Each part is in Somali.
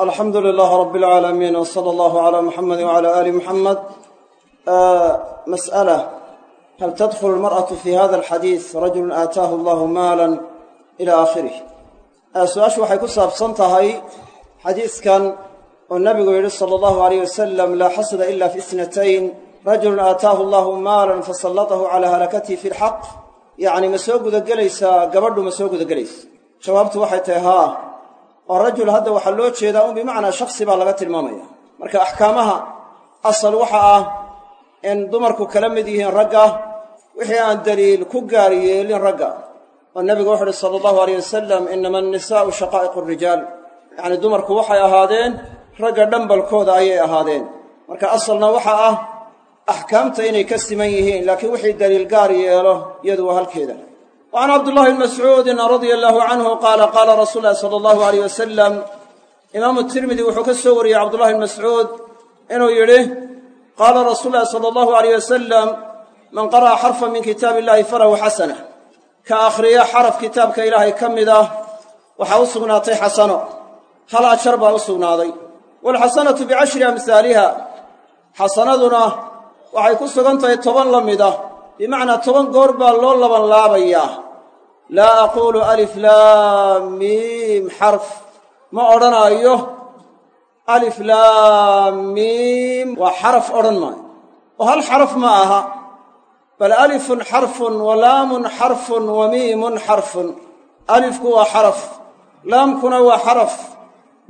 alxamdu lilaah rab اlcaalamiin w sala allahu cala muxamedi wcala ali muxamed mas'ala hal tadkhulu almar'atu fi hada alxadiis rajulun aataahu allahu maala ila aakhirih su'aashu waxay ku saabsan tahay xadiiskan oo nabigu yidhi sala allahu alayh wasalam laa xasada ila fi isnatayn. Rajulun aataahu allahu maalan fasallatahu calaa halakatihi fi lxaq yacni ma soo gudagelaysaa gabadhu ma soo gudagelaysa. Jawaabtu waxay tahay haa oo rajul hadda waxaa loo jeedaa un bimacnaa shaksi baa laga tilmaamaya. Marka axkaamaha asal waxa ah in dumarku kala mid yihiin ragga wixii aan daliil ku gaar yeelin ragga. Oo nebigu wuxu uhi sala allahu aleyh wasalam inama annisaa'u shaqaa'iqu rijaal. Yacni dumarku waxay ahaadeen ragga dhambalkooda ayay ahaadeen. Marka asalna waxa ah axkaamta inay ka siman yihiin laakiin wixii daliil gaar yeelo iyadu halkeeda wa can cabdullahi bni mascuudin radia allahu canhu qaala qaala rasuulu llahi sala allahu aleyh wasalam imaamu tirmidi wuxuu ka soo wariyey cabdullahi bni mascuud inuu yidhi qaala rasuulu llahi sala allahu aleyh wasalam man qara'a xarfan min kitaabi illahi falahu xasana ka akhriya xaraf kitaabka ilaahay ka mid ah waxaa u sugnaatay xasano hal ajar baa u sugnaaday waalxasanatu bicashri amhaaliha xasanaduna waxay ku sugan toban la bimacnaa toban goor baa loo laban laabayaa laa aquulu alif laam miim xarf. Ma odhanaayo? Alif laam miim. Waa xaraf odhan maayo. Oo hal xaraf ma aha. Bal alifun xarfun wa laamun xarfun wa miimun xarfun. Alifku waa xaraf. Laamkuna waa xaraf.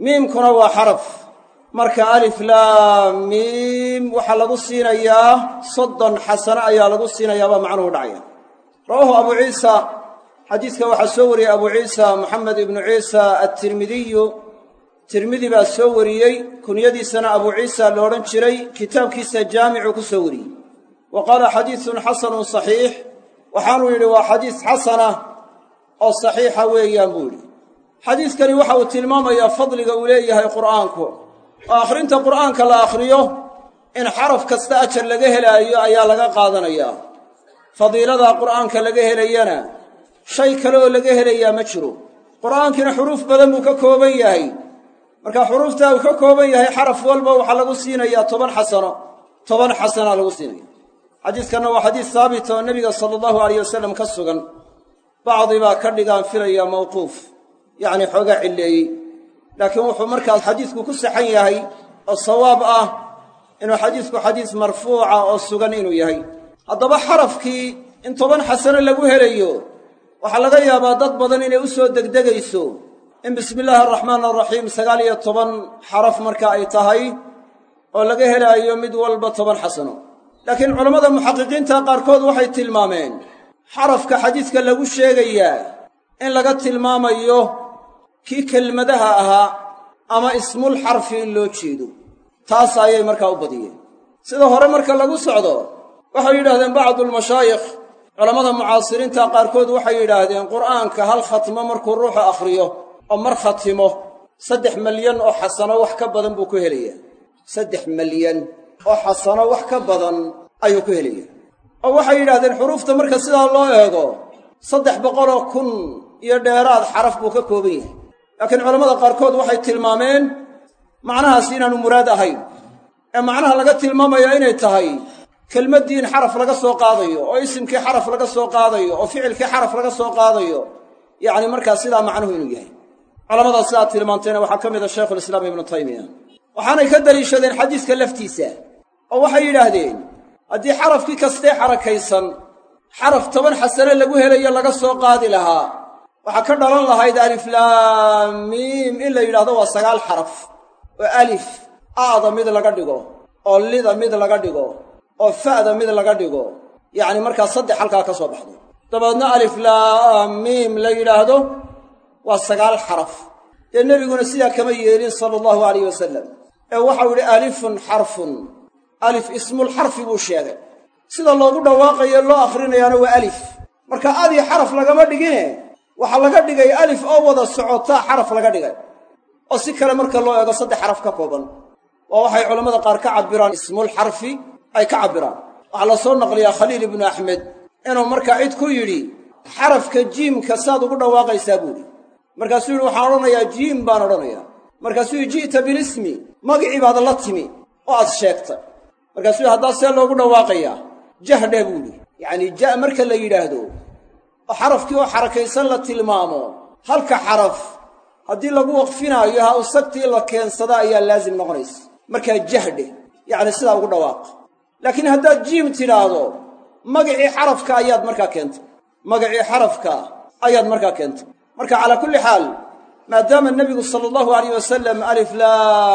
Miimkuna waa xaraf marka alif laam miim waxaa lagu siinayaa soddon xasano ayaa lagu siinayaa baa macnuhu dhacaya. Rawaahu abu ciisa xadiidka waxaa soo wariyey abu ciisa moxamed ibnu ciisa attirmidiyu tirmidi baa soo wariyey kunyadiisana abu ciisa la odhan jiray kitaabkiisa jaamicuu ku soo wariyey. Wa qaala xadiidun xasanun saxiix waxaanuu yidhi waa xadiis xasana oo saxiixa weeyaan buu yidhi. Xadiidkani waxa uu tilmaamayaa fadliga uu leeyahay qur'aanku oo akhrinta qur'aanka la akhriyo in xaraf kasta ajar laga helaayo ayaa laga qaadanayaa fadiiladaa qur'aanka laga helayana shay kale oo laga helayaa ma jiro. Qur'aankiina xuruuf badan buu ka kooban yahay. Marka xuruuftaa uu ka kooban yahay xaraf walba waxaa lagu siinayaa toban xasano. Toban xasanaa lagu siinaya xadiiskanna waa xadiis haabita oo nebiga sala allahu alayh wasalam ka sugan. Bacdi baa ka dhigaan filaya mawquuf yacni xoogaa cilleeyey laakiin wuxuu markaas xadiisku ku saxan yahay oo sawaab ah inuu xadiisku xadiis marfuuca oo sugan inuu yahay. Haddaba xarafkii in toban xasano lagu helayo waxaa laga yaabaa dad badan inay u soo degdegayso in bismi illaahi araxmaan araxiim sagaal iyo toban xaraf marka ay tahay oo laga helaayo mid walba toban xasano. Laakiin culammada muxaqiqiinta qaarkood waxay tilmaameen xarafka xadiiska lagu sheegayaa in laga tilmaamayo kii kelmadaha ahaa ama ismul xarfi in loo jeedo taas ayay markaa u badiyeen. Sida hore marka lagu socdo waxay yidhahdeen bacdulmashaayikh culammada mucaasiriinta qaarkood waxay yidhaahdeen qur'aanka hal khatmo markuu ruuxu akhriyo oo mar khatimo saddex malyan oo xasano wax ka badan buu ku helayaa. Saddex malyan oo xasano wax ka badan ayuu ku helayaa. Oo waxay yidhahdeen xuruufta marka sidaa loo eego saddex boqoloo kun iyo dheeraad xaraf buu ka kooban yahay laakiin culammada qaarkood waxay tilmaameen macnahaas inaanu muraad ahayn. Ee macnaha laga tilmaamaya inay tahay kelmaddii in xaraf laga soo qaadayo oo isimkii xaraf laga soo qaadayo oo ficilkii xaraf laga soo qaadayo yacni markaa sidaa macnuhu inuu yahay. Culamadaas sidaa tilmaantayna waxaa ka mid a shaykhulislaam ibnu taymiya waxaanay ka daliishadeen xadiiska laftiisa oo waxay yidhaahdeen haddii xarafkii kastee xarakaysan xaraf toban xasane lagu helayo laga soo qaadi lahaa waxaa ka dhalan lahayd aliflaamiim in la yidhahdo waa sagaal xaraf. Oo alif. A'da mid laga dhigo oo lida mid laga dhigo oo fa'da mid laga dhigo. Yacni markaa saddex halkaa ka soo baxdo. Dabeedna aliflaamiim la yidhaahdo waa sagaal xaraf. Dee nebiguna sidaa kama yeelin sala allahu alayh wasalam ee waxau yidhi alifun xarfun. Alif ismulxarfi buu sheegay. Sida loogu dhawaaqayo loo akhrinayaana waa alif. Marka adii xaraf lagama dhigine waxaa laga dhigay alif oo wada socotaa xaraf laga dhigay. Oo si kale marka loo eego saddex xaraf ka kooban. Waa waxay culammada qaar ka cabbiraan ismulxarfi ay ka cabbiraan. Waxaa la soo naqliyaa khaliil ibnu axmed inuu markaa cid ku yidhi xarafka jiimka saad ugu dhawaaqaysaa buuhi markaasuu yidhi waxaan odhanayaa jiim baan odhanayaa. Markaasuu ji'ta bilismi magicii baad la timi oo aad sheegtay markaasuu haddaa see loogu dhawaaqayaa jahdhe buu idhi yacnii ja' marka la yidhaahdo oo xarafkii oo xarakaysan la tilmaamo. Halka xaraf haddii lagu waqfinaayo ha usagtii la keensada ayaa laazim noqonaysa. Markaa jahdhe yacni sidaa ugu dhawaaqa laakiin haddaad jiim tidhaahdo magicii xarafka ayaad markaa keentay. Magacii xarafka ayaad markaa keentay. Marka calaa kulli xaal maadaama nebigu sala allahu alayh wasalam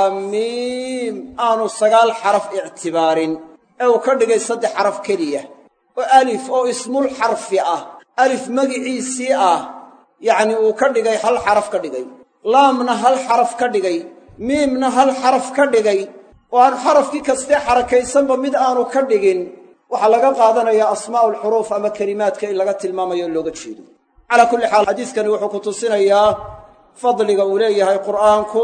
aliflaamiim aanu sagaal xaraf ictibaarin. Ee uu ka dhigay saddex xaraf keliya oo alif oo ismul xarfi ah alif magiciisii ah yacni uu ka dhigay hal xaraf ka dhigay. Laamna hal xaraf ka dhigay. Miimna hal xaraf ka dhigay. Oo aan xarafkii kastee xarakaysanba mid aanu ka dhigin. Waxaa laga qaadanayaa asmaa'u alxuruuf ama kelimaadka in laga tilmaamayo o looga jeedo. Calaa kulli xaal xadiiskani wuxuu ku tusinayaa fadliga uu leeyahay qur'aanku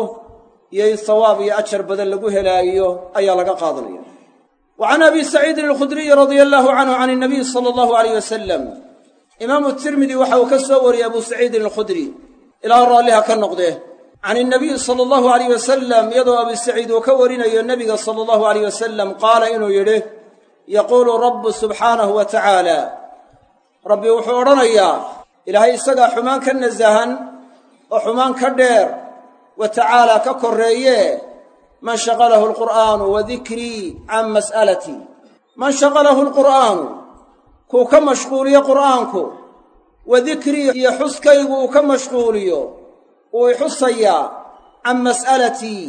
iyo in sawaab iyo ajar badan lagu helaayo ayaa laga qaadanaya. Wa can abi saciidin alkhudriyi radia allaahu canhu can inabiy sala allahu alayh wasalam imaamu tirmidi waxa uu ka soo wariyey abu saciidin alkhudri ilaa raalliha ka noqdee. Can inabiyi sala allahu alayh wasalam iyadoo abi saciid uu ka warinayo nebiga sala allahu alayh wasalam qaala inuu yidhi yaquulu rabbu subxaanahu wa tacaala. Rabbi wuxuu odhanayaa ilaahay isagaa xumaan ka nasahan oo xumaan ka dheer wa tacaalaa ka korreeye man shaqalahu alqur'aanu wa dikrii can mas'alatii man shaqalahu alqur'aanu kuu ka mashquuliyo qur'aanku. Wa dikrii iyo xuskaygu uu ka mashquuliyo uu i xusayaa can mas'alatii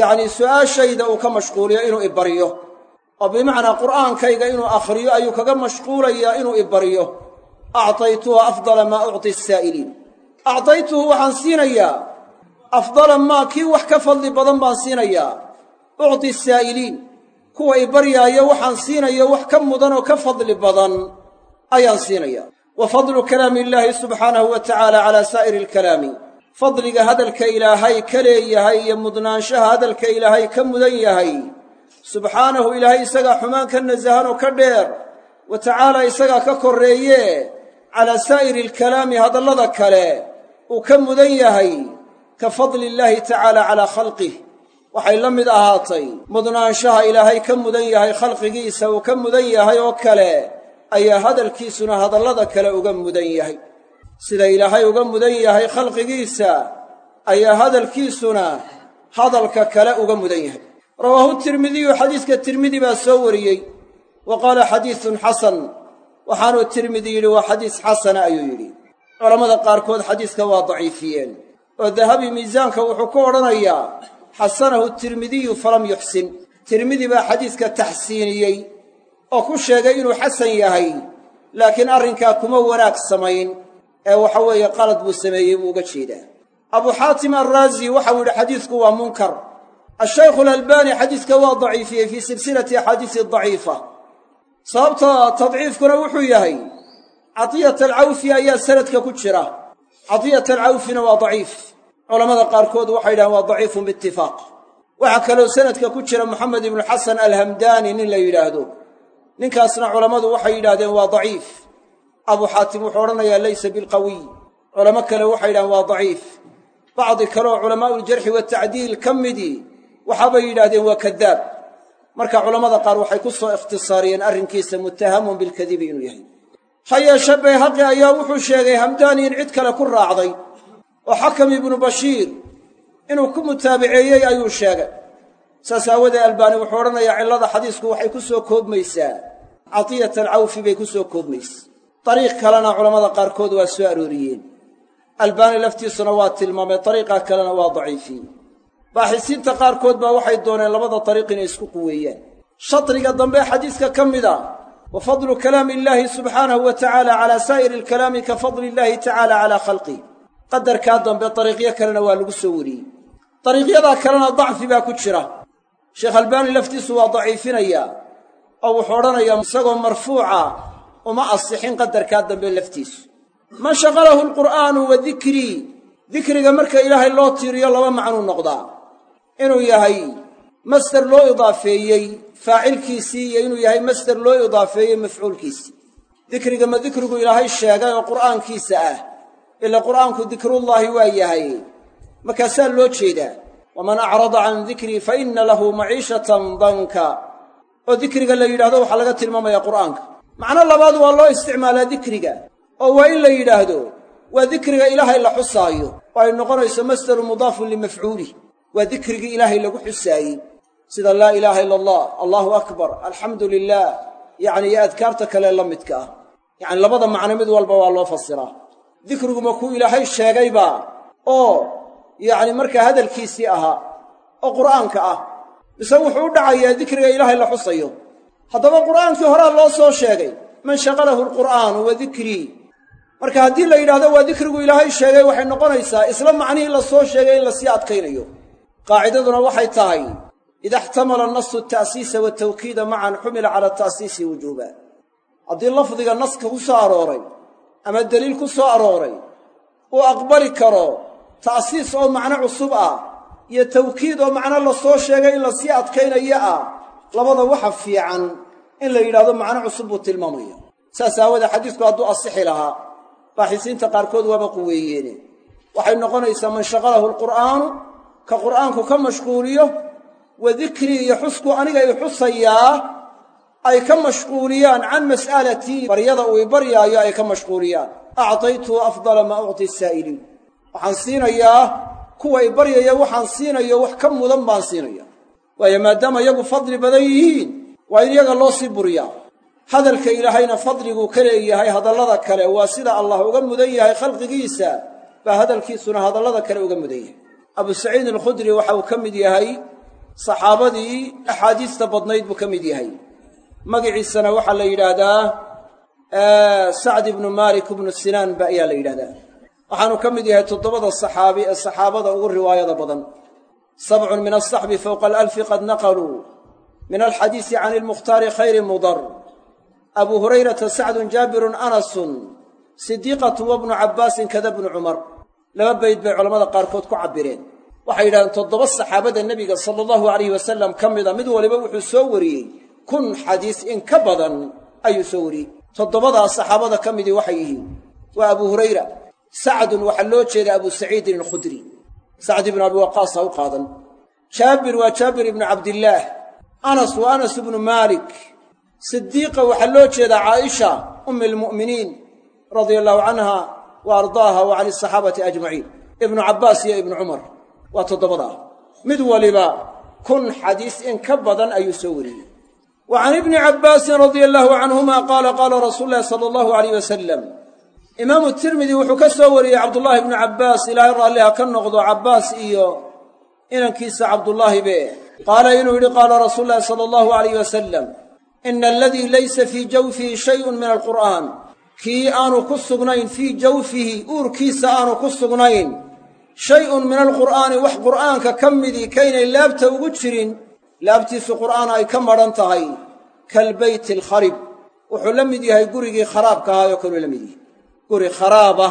yacnii su'aashayda uu ka mashquuliyo inuu i baryo. Oo bimacnaa qur'aankayga inuu akhriyo ayuu kaga mashquulayaa inuu i baryo. Actaytuhu afdala maa ucti asaa'iliin actaytuhu waxaan siinayaa afdala maa kii wax ka fadli badan baan siinayaa. Ucti saa'iliin kuwa i baryaayo waxaan siinayo wax ka mudan oo ka fadli badan ayaan siinayaa. Wa fadlu kalaami illaahi subxaanahu wa tacaala calaa saa'iri alkalaami. Fadliga hadalka ilaahay ka leeyahay iyo mudnaanshaha hadalka ilaahay ka mudan yahay. Subxaanahu ilaahay isagaa xumaan ka nasahan oo ka dheer. Wa tacaala isagaa ka korreeye calaa saa'iri alkalaami hadallada kale uu ka mudan yahay ka fadli illaahi tacaala calaa khalqih waxay la mid ahaatay. Mudnaanshaha ilaahay ka mudan yahay khalqigiisa uu ka mudan yahay oo kale ayaa hadalkiisuna hadallada kale uga mudan yahay. Sida ilaahay uga mudan yahay khalqigiisa ayaa hadalkiisuna hadalka kale uga mudan yahay. Rawaahu tirmidiyu xadiiska tirmidi baa soo wariyey. Wa qaala xadiisun xasan. Waxaanuu tirmidi yidhi waa xadiis xasana ayuu yidhi. Culammada qaarkood xadiiska waa daciifiyeen. Oo dahabi miisaanka wuxuu ku odhanayaa xasanahu tirmidiyu falam yuxsin. Tirmidi baa xadiiska taxsiiniyey oo ku sheegay inuu xasan yahay laakiin arrinkaa kuma wanaag samayn. Ee waxa weeye qalad buu sameeyey buu uga jeedaa. Abuu xaatim alraazi waxau yidhi xadiisku waa munkar. Ashaykhu alalbaani xadiiska waa daciifiyey fii silsilati axaadiisi daciifa. Sababta tadciifkuna wuxuu yahay cadiyat alcawfi ayaa sanadka ku jira. Cadiyat alcawfina waa daciif culammada qaarkood waxay yidhahaan waa daciifun biitifaaq waxaa kaloo sanadka ku jira moxamed ibnu xasan alhamdaani nin la yidhaahdo. Ninkaasna culammadu waxay yidhahdeen waa daciif. Abuu xaatim wuxuu odhanayaa laysa bilqawiy. Culamo kale waxay yidhahaan waa daciif. Bacdi kaleoo culamaa'uljarxi watacdiil ka midii waxaabay yidhahdeen waa kadaab marka culammada qaar waxay ku soo ikhtisaariyeen arrinkiisa muttahamun bilkadibi inuu yahay. Ha yeeshe bayhaqi ayaa wuxuu sheegay hamdaani in cid kale ku raacday oo xakam ibnu bashiir inuu ku mutaabiceeyey ayuu sheegay. Saas aawadee albaani wuxuu odhanayaa cillada xadiisku waxay ku soo koobmaysaa. Cadiyat alcawfi bay ku soo koobmaysa dariiq kalena culammada qaarkood waa soo arooriyeen. Albaani laftiisuna waa tilmaamay dariiqa kalena waa daciifiyey baaxisiinta qaarkood baa waxay dooneen labada dariiq inay isku quweeyaan. Shadriga dambe xadiiska ka mid a wa fadlu kalaami illaahi subxaanahu wa tacaala calaa saa'iri alkalaami ka fadli illaahi tacaala calaa khalqih qadarkaa dambe dariiqyo kalena waa lagu soo wariyey. Dariiqyadaa kalena dacfi baa ku jira. Sheekh albaani laftiisu waa daciifinayaa oo wuxuu odhanayaa isagoo marfuuca uma asixin qadarkaa dambe laftiisu. Man shaqalahu alqur'aanu wa dikrii dikriga marka ilaahay loo tiiriyo laba macnuu noqdaa. Inuu yahay masder loo idaafeeyey faacilkiisii iyo inuu yahay masder loo idaafeeyey mafcuulkiisii. Dikriga ma dikrigu ilaahay sheegay oo qur'aankiisa ah ila qur'aanku dikrullaahi waa yahay. Markaasaa loo jeedaa waman acrada can dikrii fa inna lahu maciishatan danka. Oo dikriga la yidhahdo waxaa laga tilmaamaya qur'aanka. Macno labaad waa loo isticmaalaa dikriga. Oo waa in la yidhaahdo waa dikriga ilaahay la xusaayo oo ay noqonayso masdaru mudaafun limafcuulih waa dikrigii ilaahay lagu xusaayey. Sida laa ilaaha ila allah allahu akbar alxamdu lilah yacni iyo adkaarta kale la midka ah. Yacni labada macno mid walba waa loo fasiraa dikriguma kuu ilaahay sheegayba. Oo yacni markaa hadalkiisii ahaa oo qur'aanka ah. Mise wuxuu u dhacayaa dikriga ilaahay la xusayo. Haddaba qur'aankii horaa loo soo sheegay man shaqalahu alqur'aanu wa dikrii marka haddii la yidhahdo waa dikrigu ilaahay sheegay waxay noqonaysaa isla macnihii la soo sheegay in la sii adkaynayo. Qaacidaduna waxay tahay ida ixtamala nasu ta'siisa watawkiida macan xumila cala ta'siisi wujuuba haddii lafdiga naska ku soo arooray ama deliil ku soo arooray uu aqbali karo ta'siis oo macno cusub ah iyo tawkiid oo macno la soo sheegay in la sii adkaynayo ah labada waxa fiican in la yidhahdo macno cusub buu tilmaamaya. Saas aawoodee xadiisku hadduu asixi lahaa baaxisiinta qaarkood waaba quweeyeene waxay noqonaysaa man shaqalahu alqur'aanu ka qur'aanku ka mashquuliyo wa dikrii iyo xusku aniga i xusayaa ay ka mashquuliyaan can mas'alatii baryada uu i baryaayo ay ka mashquuliyaan. Actaytuhu afdala maa ucti saa'iliin waxaan siinayaa kuwa i baryaya waxaan siinayo wax ka mudan baan siinaya waayo maadaama iyagu fadli badan yihiin waa in iyaga loo sii buriyaa. Hadalka ilaahayna fadliguu ka leeyahay hadallada kale waa sida allah uga mudan yahay khalqigiisa baa hadalkiisuna hadallada kale uga mudan yahay. Abu saciid alkhudri waxa uu ka mid yahay saxaabadii axaadiista badnayd buu ka mid yahay magiciisana waxaa la yidhaahdaa sacd ibnu malik ibnu sinaan ba ayaa la yidhahdaa waxaanu ka mid yahay toddobada saxaabi ee saxaabada ugu riwaayada badan. Sabcun min asaxbi fowqa alalfi qad naqaluu min alxadiisi can ilmukhtaari khayri mudar. Abuu hurayrata sacdun jaabirun anasun sidiiqatu wabnu cabbaasin kada bnu cumar. Laba bayd bay culammada qaarkood ku cabbireen. Waxay yidhahdeen toddoba saxaabada nebiga sala allahu alayhi wasalam ka mida mid waliba wuxuu soo wariyey kun xadiis in ka badan ayuu soo wariyey. Toddobadaa saxaabada ka midii waxay yihiin waa abuu hurayra sacdun waxaa loo jeeda abuu saciidin alkhudri. Sacd ibnu abi waqaas u qaadan. Jaabir waa jaabir ibnu cabdillaah anas waa anas ibnu maalik. Sidiiqa waxaa loo jeedaa caaisha ummi almu'miniin radia allahu canha wa ardaaha wa can asaxaabati ajmaciin. Ibnu cabbaas iyo ibnu cumar waa toddobadaa mid waliba kun xadiis in ka badan ayuu soo wariyey wa can ibni cabbaasin radia allaahu canhuma qaala qaala rasuulu llahi sala allahu alayh wasalam imaamu tirmidi wuxuu ka soo wariyey cabdullaahi ibnu cabbaas ilaahay raalli ha ka noqdo cabbaas iyo inankiisa cabdullaahi be qaala inuu yidhi qaala rasuulu llahi sala allahu alayh wasalam ina aladii laysa fii jawfihi shayun min alqur'aan kii aanu ku sugnayn fii jawfihi uurkiisa aanu ku sugnayn shay-un min alqur'aani wax qur'aanka ka midii kaynay laabta ugu jirin laabtiisu qur'aan ay ka madhan tahay kalbeyti alkharib wuxuu la mid yahay gurigii kharaabka ahaayoo kaluu la mid yahay. Guri kharaabah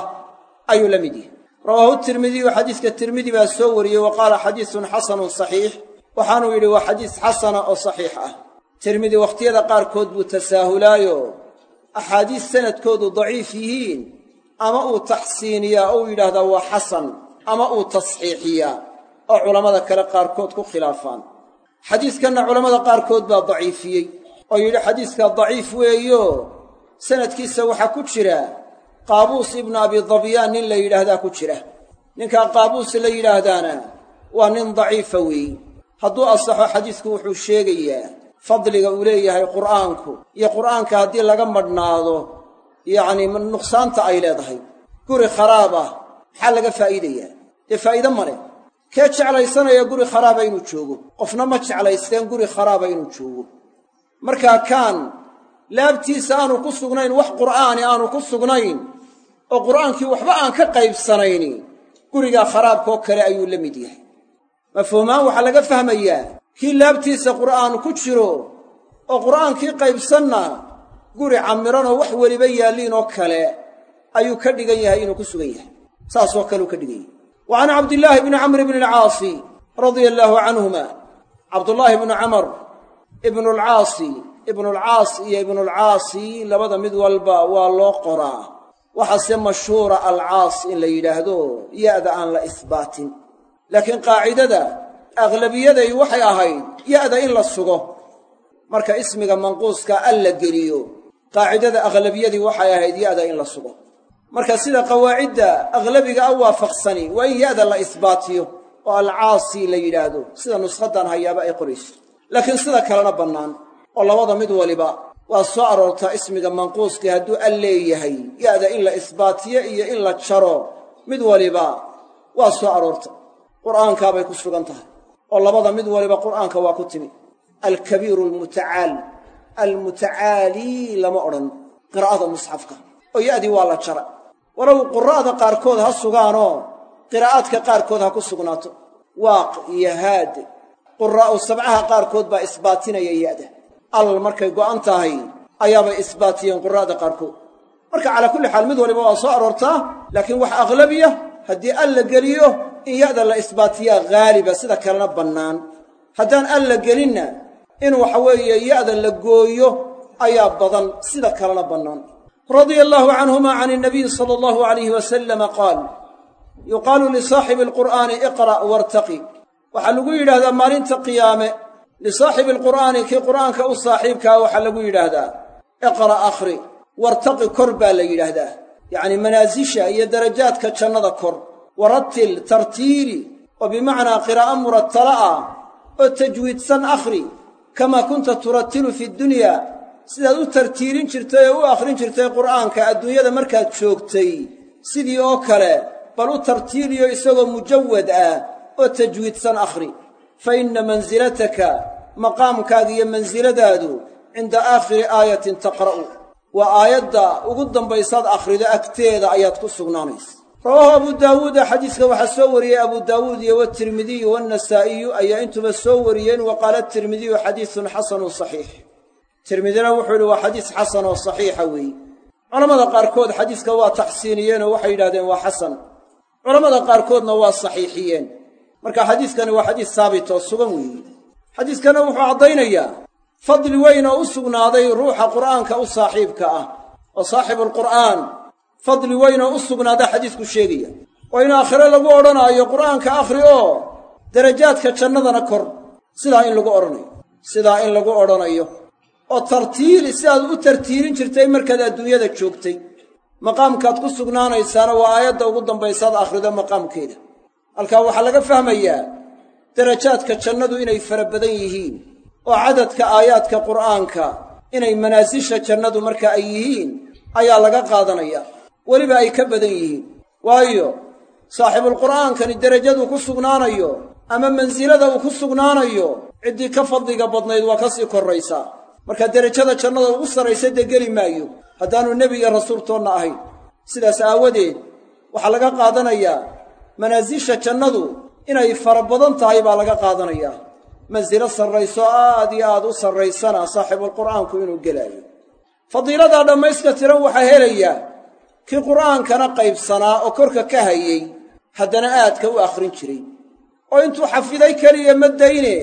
ayuu la mid yahay. Rawaahu tirmidiyu xadiiska tirmidi baa soo wariyey wa qaala xadiisun xasanun saxiix. Waxaanuu yidhi waa xadiis xasana oo saxiix ah. Tirmidi wakhtiyada qaarkood buu tasaahulaayo. Axaadiis sanadkoodu daciif yihiin ama uu taxsiiniyaa oo uu yidhaahdaa waa xasan ama uu tasxiixiyaa oo culammada kale qaarkood ku khilaafaan xadiiskanna culammada qaarkood baa daciifiyey oo yidhi xadiiskaa daciif weeyo sanadkiisa waxaa ku jira qaabuus ibnu abi dabyaan nin la yidhaahdaa ku jira. Ninkaa qaabuus la yidhaahdaana waa nin daciifa weeye hadduu asaxo xadiisku wuxuu sheegayaa fadliga uu leeyahay qur'aanku iyo qur'aanka haddii laga madhnaado yacnii nuqsaanta ay leedahay. Guri kharaab ah maxaa laga faa'iidayaa? Dee faa'iide ma leh kee jeclaysanaya guri kharaaba inuu joogo? Qofna ma jeclaysteen guri kharaaba inuu joogo. Markaa kaan laabtiisa aanu ku sugnayn wax qur'aani aanu ku sugnayn oo qur'aankii waxba aan ka qaybsanayni gurigaa kharaabkaoo kale ayuu la mid yahay. Mafhuumaan waxaa laga fahmayaa kii laabtiisa qur'aan ku jiro oo qur'aankii qaybsanna guri cammiranoo wax weliba yaalliin oo kale ayuu ka dhigan yahay inuu ku sugan yahay. Saasoo kaleu ka dhigan yahay wa can cabdillaahi bni camr bni alcaasi radia allaahu canhuma cabdullaahi bnu camar ibnulcaasi ibnulcaas iyo ibnulcaasi labada mid walba waa loo qoraa. Waxaase mashhuura alcaas in la yidhaahdo ya'da aan la ihbaatin laakiin qaacidada aglabiyaday waxay ahayd ya'da in la sugo. Marka ismiga manquuska al la geliyo qaacidada aghlabiyadii waxay ahayd ya'da in la sugo marka sida qawaacidda aghlabiga a waafaqsani waa in ya'da la isbaatiyo oo alcaasi la yidhaahdo sida nuskhaddan hayaaba ay qorayso laakiin sida kalena bannaan oo labada mid waliba waa soo aroortaa ismiga manquuskii hadduu al leeyahay ya'da in la isbaatiyo iyo in la jaro mid waliba waa soo aroorta. Qur'aankaabay ku sugan tahay oo labada mid waliba qur'aanka waa ku timi. Alkabiiru almutacaal almutacaalii lama odhan qiraa'ada musxafka. Oo ya'dii waa la jara walow qura'da qaarkood ha sugaanoo qiraa'aadka qaarkood ha ku sugnaato. Waaq iyo haad quraa'u sabcaha qaarkood baa isbaatinaya ya'da. Al markay go'an tahay ayaabay isbaatiyeen quraa'da qaarkood. Marka calaa kulli xaal mid waliba waa soo aroortaa laakiin wax aghlabiya haddii al la geliyo in ya'da la isbaatiyaa haaliba sida kalena bannaan. Haddaan al la gelinna in waxa weeye ya'da la gooyo ayaa badan sida kalena bannaan radia allaahu canhuma can inabiyi sala allahu alayhi wasalama qaal yuqaalu lisaaxibi alqur'aani iqra' wartaqi waxaa lagu yidhaahdaa maalinta qiyaame lisaaxibi alqur'aani kii qur'aanka u saaxiibkaa waxaa lagu yidhaahdaa iqra' akhri wartaqi kor baa la yidhaahdaa. Yacnii manaasisha iyo darajaadka jannada kor. Warattil tartiili oo bimacnaa qiraa'o murattala ah oo tajwiidsan akhri kamaa kunta turattilu fi dunya sidaad u tartiilin jirtay oo u akhrin jirtay qur'aanka adduunyada markaad joogtay sidii oo kale bal u tartiiliyo isagoo mujawad ah oo tajwiidsan akhri. Fa inna mansilataka maqaamkaaga iyo mansiladaadu cinda aakhiri aayatin taqra'u. Waa aayadda ugu dambaysaad akhrido agteeda ayaad ku sugnaanaysa. Rawaahu abu daawuuda xadiiska waxaa soo wariyey abu daawuud iyo watirmidiyu waannasaa'iyu ayaa intuba soo wariyeen wa qaala tirmidiyu xadiisun xasanun saxiix tirmidina wuxuu yidhi waa xadiis xasan oo saxiixa weeye culammada qaarkood xadiiska waa taxsiiniyeenoo waxay yidhahdeen waa xasan. Culammada qaarkoodna waa saxiixiyeen. Marka xadiiskani waa xadiis saabit oo sugan weeye xadiiskana wuxuu caddaynayaa fadli weyn oo u sugnaaday ruuxa qur'aanka u saaxiibka ah oo saaxibulqur'aan fadli weyn oo u sugnaada xadiisku sheegaya. Oo in aakhire lagu odhanaayo qur'aanka akhri oo darajaadka jannadana kor. Sidaa in lagu odhanayo. Sidaa in lagu odhanayo oo tartiili sidaad u tartiilin jirtay markaad adduunyada joogtay. Maqaamkaad ku sugnaanaysaana waa aayadda ugu dambaysaad akhrido maqaamkeeda. Halkaa waxaa laga fahmayaa darajaadka jannadu inay fara badan yihiin oo cadadka aayaadka qur'aanka inay manaasisha jannadu marka ay yihiin ayaa laga qaadanaya. Weliba ay ka badan yihiin. Waayo saaxibulqur'aankani derajaduu ku sugnaanayo ama mansilada uu ku sugnaanayo ciddii ka fadliga badnayd waa ka sii korraysaa marka derajada jannada ugu sarraysa dee geli maayo. Haddaannu nebi iyo rasuultoonna ahayn. Sidaas aawadeed waxaa laga qaadanayaa manaasisha jannadu inay fara badan tahay baa laga qaadanayaa mansilo sarrayso aad iyo aad u sarraysana saaxibulqur'aanku inuu gelaayo. Fadiiladaa dhammayska tiran waxaa helayaa kii qur'aankana qaybsanaa oo korka ka hayey haddana aadka u akhrin jiray. Oo intuu xafiday keliya ma dayne?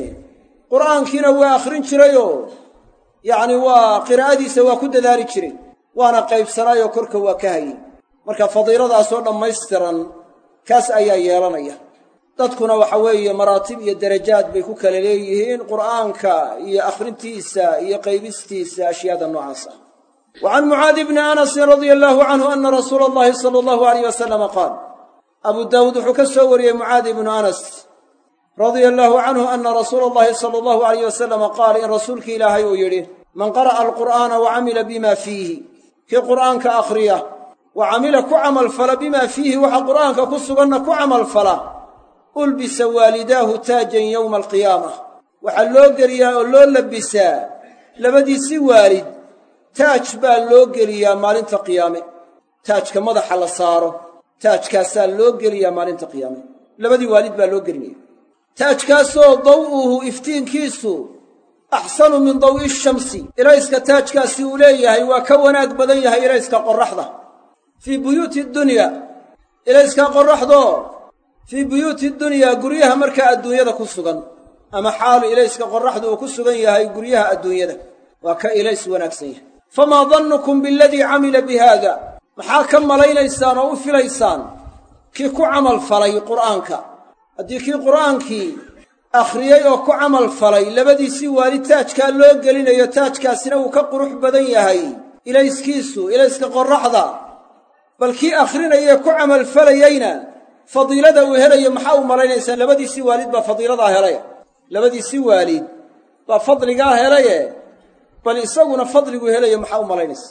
Qur'aankiina waa akhrin jirayoo yacni waa qiraa'adiisa waa ku dadaali jiray waana qaybsanaayoo korka waa ka hayey marka fadiiladaasoo dhammaystiran kaas ayaa yeelanaya. Dadkuna waxa weeye maraatib iyo darajaad bay ku kala leeyihiin qur'aanka iyo akhrintiisa iyo qaybistiisa ashyaada noocaas ah. Wa can mucaadi bni anasin radia allaahu canhu ana rasuula allahi sala allahu alayh wasalama qaal abuu daawuud wuxuu ka soo wariyey mucaadi ibnu anas radia allaahu canhu ana rasuula allahi sala allahu alayh wasalama qaal in rasuulki ilaahay uu yidhi man qara'a alqur'aana wa camila bima fiihi kii qur'aanka akhriya wa camila ku camalfala bimaa fiihi waxa qur'aanka ku suganna ku camalfala ulbisa waalidaahu taajan yowma alqiyaamah. Waxaa loo geliyaa oo loo labisaa labadiisi waalid taaj baa loo geliyaa maalinta qiyaame. Taajka madaxa la saaro taajkaasaa loo geliyaa maalinta qiyaame. Labadii waalid baa loo gelinaya taajkaasoo daw'uhu iftiinkiisu axsanu min daw'i shamsi. Ilayska taajkaasi uu leeyahay waa ka wanaag badan yahay ilayska qorraxda. Fii buyuuti dunya. Ilayska qorraxdoo fii buyuuti dunyaa guryaha markaa adduunyada ku sugan. Ama xaalu ilayska qorraxdu uu ku sugan yahay guryaha adduunyada. Waa ka ilays wanaagsan yahay. Famaa dannukum bialadii camila bi haada maxaa ka malaynaysaan oo u filaysaan? Kii ku camal falay qur'aanka haddii kii qur'aankii akhriyey oo ku camal falay labadiisii waalid taajkaa loo gelinayo taajkaasina uu ka qurux badan yahay ilayskiisu ilayska qorraxda. Bal kii akhrinayee ku camalfalayeyna fadiilada uu helayo maxaa u malaynaysaan labadiisii waalid baa fadiiladaa helay. Labadiisii waalid baa fadligaa helaye bal isaguna fadliguu helayo maxaa u malaynaysa?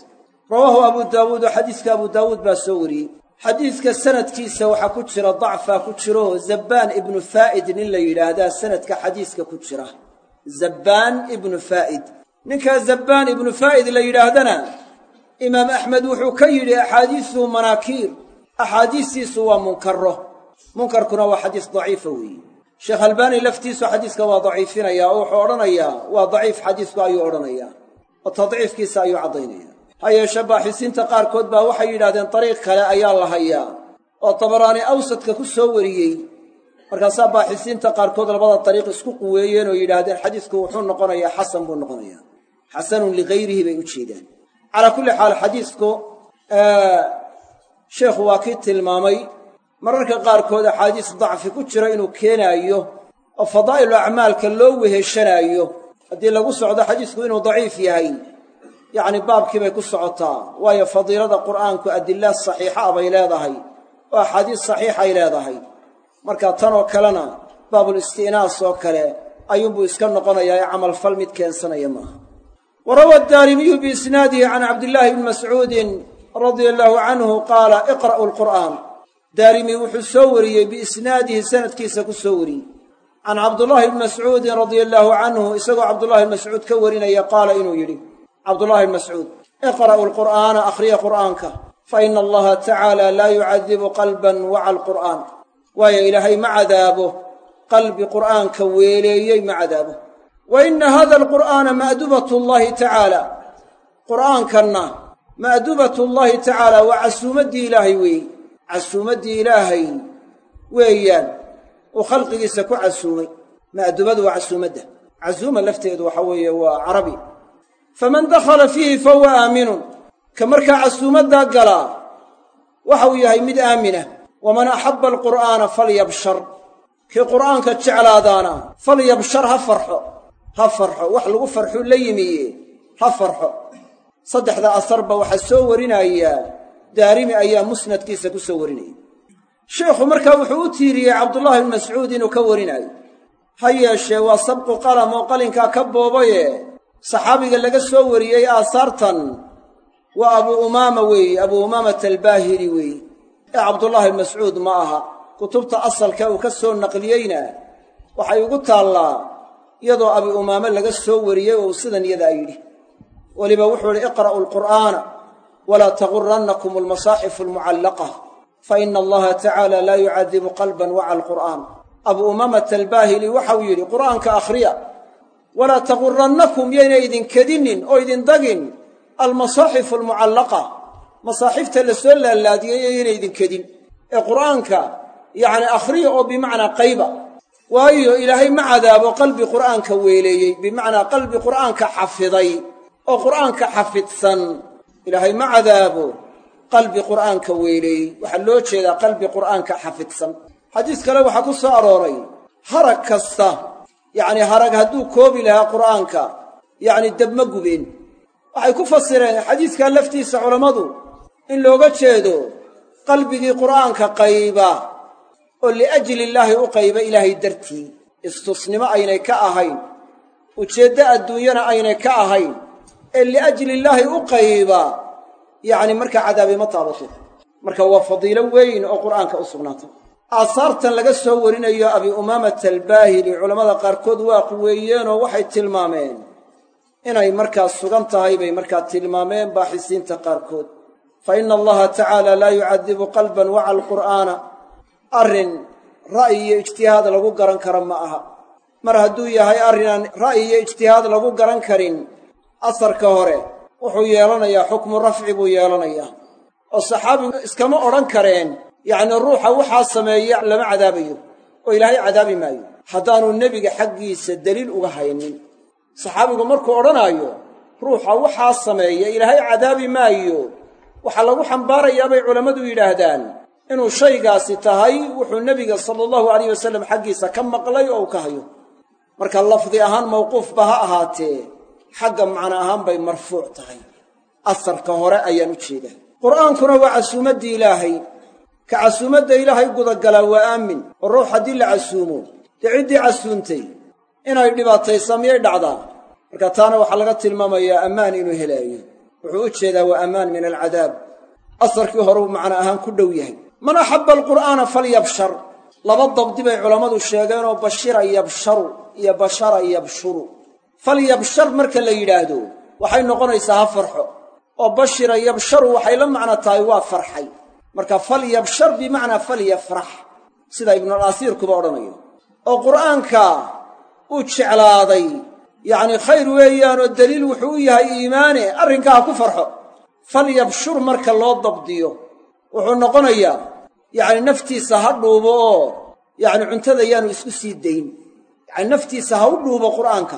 Rawaahu abu daawuud oo xadiiska abu daawuud baa soo wariyey xadiidka sanadkiisa waxaa ku jira dacfaa ku jiro zabbaan ibnu faa'id nin la yidhaahdaa sanadka xadiiska ku jira. Zabbaan ibnu faa'id. Ninkaa zabbaan ibnu faa'id la yidhaahdana imaam axmed wuxuu ka yidhi axaadiisuhu manaakiir. Axaadiistiisu waa munkaro munkarkuna waa xadiis daciifa weeye sheekh albaani laftiisu xadiiska waa daciifinaya oo wuxuu odhanayaa waa daciif xadiisku ayuu odhanayaa. Oo tadciifkiisa ayuu caddaynaya ha yeeshe baaxisiinta qaarkood baa waxay yidhahdeen dariiq kale ayaa la hayaa. Oo tabaraani awsadka ku soo wariyey. Markaasaa baaxisiinta qaarkood labada dariiq isku quweeyeen oo yidhaahdeen xadiisku wuxuu noqonayaa xasan buu noqonayaa. Xasanun ligayrihi bay u jeedaan. Calaa kulli xaal xadiisku sheekhu waa kii tilmaamay mararka qaarkood axaadiis dacfi ku jira inuu keenaayo oo fadaa'ilu acmaalka loo weheshanaayo. Haddii lagu socdo xadiisku inuu daciif yahay yacni baabkii bay ku socotaa. Waayo fadiilada qur'aanku adilla saxiixa a bay leedahay. Oo axaadiis saxiixay leedahay. Marka tanoo kalena baabul isti'naas oo kale ayuunbuu iska noqonayaa ee camalfal mid keensanaya maaha wa rawa daarimiyu biisnaadihi can cabdillaahi bni mascuudin radia allaahu canhu qaala iqra'u alqur'aan. Daarimi wuxuu soo wariyey biisnaadihi sanadkiisa ku soo wariyey. Can cabdullaahi bni mascuudin radia allaahu canhu isagoo cabdullahi bni mascuud ka warinaya qaala inuu yidhi cabdullahi bni mascuud iqra'u alqur'aana akhriya qur'aanka fa ina allaha tacaala laa yucadibu qalban waca alqur'aan waayo ilaahay ma cadaabo qalbi qur'aanka weeleeyey ma cadaabo. Wa ina hada alqur'aana ma'dubatu llahi tacaala qur'aankanna ma'dubatu llahi tacaala waa casuumaddii ilaahay weeye casuumaddii ilaahay weeyaan uu khalqigiisa ku casuumay. Ma'dubadu waa casuumadda. Casuuma lafteedu waxa weeye waa carabi faman dakhala fiihi fahuwa aaminun. Ka markaa casuumaddaa galaa waxau yahay mid aamina. Waman axabba alqur'aana falyabshar. Kii qur'aanka jeclaadaana falyabshar ha farxo. Ha farxo. Wax lagu farxuu la yimiye. Ha farxo. Saddexda asarba waxaa soo warinayaa daarimi ayaa musnadkiisa ku soo warinaya. Sheikhu markaa wuxuu u tiiriyey cabdullaahi bni mascuud inuu ka warinaayo ha yeeshee waa sabqu qalam oo qalinkaa ka boobaye saxaabiga laga soo wariyey aasaartan waa abuu umaama weeye abuu umaamata albaahili weeye ee cabdullaahi mascuud ma aha. Kutubta asalka uu ka soo naqliyeyna waxay ugu taallaa iyadoo abi umaame laga soo wariyey oo uu sidan iyadaa yidhi. Weliba wuxuu idhi iqra'u alqur'aana walaa tagurannakum almasaaxifu almucallaqa fa ina allaha tacaala laa yucadibu qalban waca alqur'aan. Abuu umaamata albaahili waxau yidhi qur'aanka akhriya walaa tagurannakum yayna idin kedinin oo idin dagin almasaaxifu almucallaqa. Masaaxifta la soo laalaadiyey yayna idin kedin. Ee qur'aanka yacni akhriya oo bimacnaa qayba. Waayo ilaahay ma cadaabo qalbi qur'aanka weeleeyey bimacnaa qalbi qur'aanka xafiday. Oo qur'aanka xafidsan. Ilaahay ma cadaabo qalbi qur'aanka weeleeyey. Waxaa loo jeedaa qalbi qur'aanka xafidsan. Xadiis kale waxaa ku soo arooray harag kasta yacni harag hadduu koobi lahaa qur'aanka yacni dabma gubeen waxay ku fasireen xadiiskaa laftiisa culammadu in looga jeedo qalbigii qur'aanka qayba oo liajli illaahi u qayba ilaahay dartii. Istusnimo aynay ka ahayn ujeeddo adduunyana aynay ka ahayn ee liajli illaahi u qayba yacni markaa cadaabi ma taabato. Marka waa fadiilo weyn oo qur'aanka u sugnaatay aasaartan laga soo warinayo abi umaamata albaahili culammada qaarkood waa quweeyeenoo waxay tilmaameen. Inay markaa sugan tahay bay markaa tilmaameen baaxisiinta qaarkood. Fa ina allaha tacaala laa yucadibu qalban waca alqur'aana. Arrin ra'yi iyo ijtihaad lagu garan karo ma aha. Mar hadduu yahay arrinaan ra'yi iyo ijtihaad lagu garan karin asarka hore wuxuu yeelanayaa xukmu rafci buu yeelanayaa. Oo saxaabigu iskama odhan kareen yacnii ruuxa waxaa sameeya lama cadaabayo oo ilaahay cadaabi maayo. Haddaanu nebiga xaggiisa deliil uga haynin. Saxaabigu markuu odhanaayo ruuxa waxaa sameeya ilaahay cadaabi maayo. Waxaa lagu xambaarayaa bay culammadu yidhaahdaan. Inuu shaygaasi tahay wuxuu nebiga sala allahu alayh wasallam xaggiisa ka maqlay oo uu ka hayo. Marka lafdi ahaan mawquufba ha ahaatee xagga macno ahaan bay marfuuc tahay. Asarka hore ayaan u jeedaa. Qur'aankuna waa casuumaddii ilaahay ka casuumadda ilaahay gudagalaa waa aamin. Oo ruux haddii la casuumo dee ciddii casuuntay inay dhibaataysa miyay dhacdaa. Marka taana waxaa laga tilmaamayaa ammaan inuu helaayo. Wuxuu u jeedaa waa ammaan min alcadaab. Asarkii horeu macno ahaan ku dhow yahay. Man axabba alqur'aana falyabshar. Laba dabdi bay culammadu sheegeenoo bashira yabsharu iyo bashara yabshuru. Falyabshar marka la yidhaahdo waxay noqonaysaa ha oo bashira yabsharu waxay la macno tahay waa farxay marka falyabshar bimacnaa falyafrax sida ibnualasiirkuba odhanayo. Oo qur'aanka uu jeclaaday yacni khayr weeyaanoo daliil wuxuu u yahay iimaane arrinkaa ha ku farxo. Falyabshur marka loo dabdiyo wuxuu noqonayaa yacni naftiisa ha dhuubo oo yacni cuntada yaanu isku sii dayn. Yacni naftiisa ha u dhuubo qur'aanka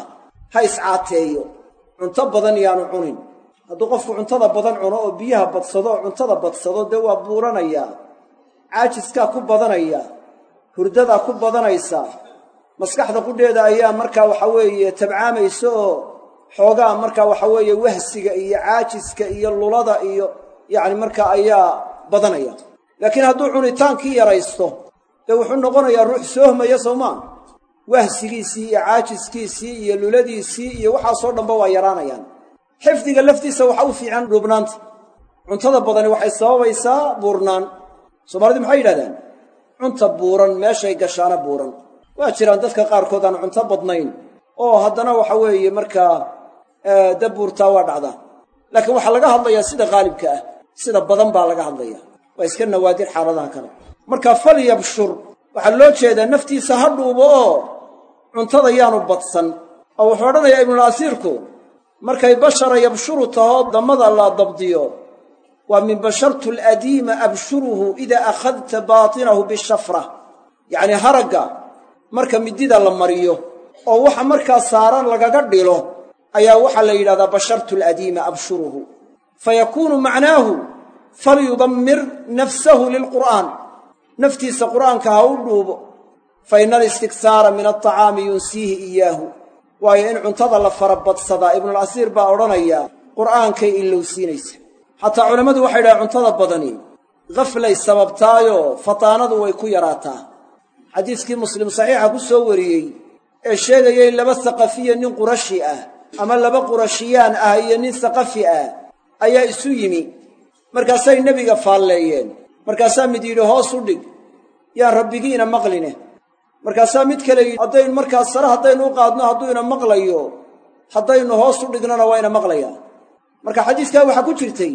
ha iscaateeyo cunto badan yaanu cunin hadduu qofku cuntada badan cuno oo biyaha badsado oo cuntada badsado dee waa buuranayaa caajiskaa ku badanaya. Hurdadaa ku badanaysa. Maskaxda qudheeda ayaa markaa waxa weeye tabcaamaysa oo xoogaa markaa waxa weeye wahsiga iyo caajiska iyo lulada iyo yacni markaa ayaa badanaya. Laakiin hadduu cunitaankii yaraysto dee wuxuu noqonayaa ruux soohmaya soo maa wahsigiisii iyo caajiskiisii iyo luladiisii iyo waxaasoo dhanba waa yaraanayaan xifdiga laftiisa waxa u fiican dhuubnaanta cuntada badani waxay sababaysaa buurnaan. Soomaalida maxay yidhahdaan cunta buuran meeshay gashaana buuran. Waa jiraan dadka qaarkood aan cunto badnayn. Oo haddana waxa weeye markaa dabuurtaa waa dhacdaa laakiin waxaa laga hadlayaa sida qaalibka ah sida badan baa laga hadlaya. Waa iska nawaadir xaaladaha kale. Marka falyabshur waxaa loo jeedaa naftiisa ha dhuubo oo cuntada yaanu badsan. Oo wuxuu odhanayaa ibnulasiirku markay bashara yabshuru tahoo dammada la dabdiyo. Waa min bashartu aladiima abshuruhu idaa akhadta baatinahu bishafra. Yacnii haragga marka midida la mariyo oo waxa markaa saaran lagaga dhilo ayaa waxaa la yidhahdaa bashartu aladiima abshuruhu. Fa yakuunu macnaahu falyudammir nafsahu lilqur'aan. Naftiisa qur'aanka ha u dhuubo fa ina alistikhaara min alطacaami yunsiihi iyaahu waayo in cuntada la farabadsadaa ibnulasiir baa odhanaya qur'aankay ilowsiinaysa xataa culammadu waxay yidhahaan cuntada badani khaflay sababtaayoo fataanadu way ku yaraataa. Xadiiskii muslim saxiixa ku soo wariyey ee sheegayay laba saqafiya nin qurashi ah ama laba qurashiyaan ah iyo nin saqafi ah ayaa isu yimi. Markaasay nebiga faalleeyeen. Markaasaa mid yidhi hoos u dhig yaan rabbigiina maqline markaasaa mid kale yidhi haddaynu markaas sare haddaynu u qaadno hadduu ina maqlayo haddaynu hoos u dhignona waa ina maqlayaa. Marka xadiiskaa waxaa ku jirtay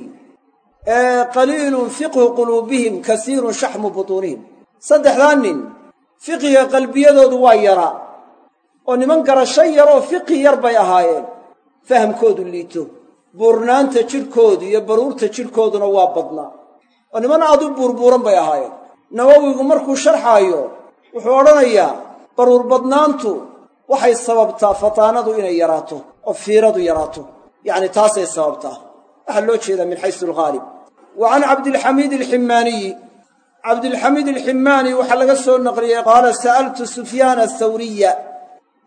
qaliilun fiqhu quluubihim kasiirun shaxmu butuunihim. Saddexdaa nin fiqiga qalbiyadoodu waa yaraa oo niman garasho yaroo fiqi yar bay ahaayeen. Fahamkoodu liito buurnaanta jidhkoodu iyo baruurta jidhkooduna waa badnaa. Oo niman aad u buurbuuran bay ahaayeen. Nawowigu markuu sharxaayo wuxuu odhanayaa baruur badnaantu waxay sababtaa fataanadu inay yaraato oo fiiradu yaraato. Yacni taasay sababtaa. Waxaa loo jeedaa min xaysu alghaalib wa can cabdilxamiid alximaaniyi cabdilxamiid alximaani waxaa laga soo naqliyey qaala sa'altu sufyaana athawriya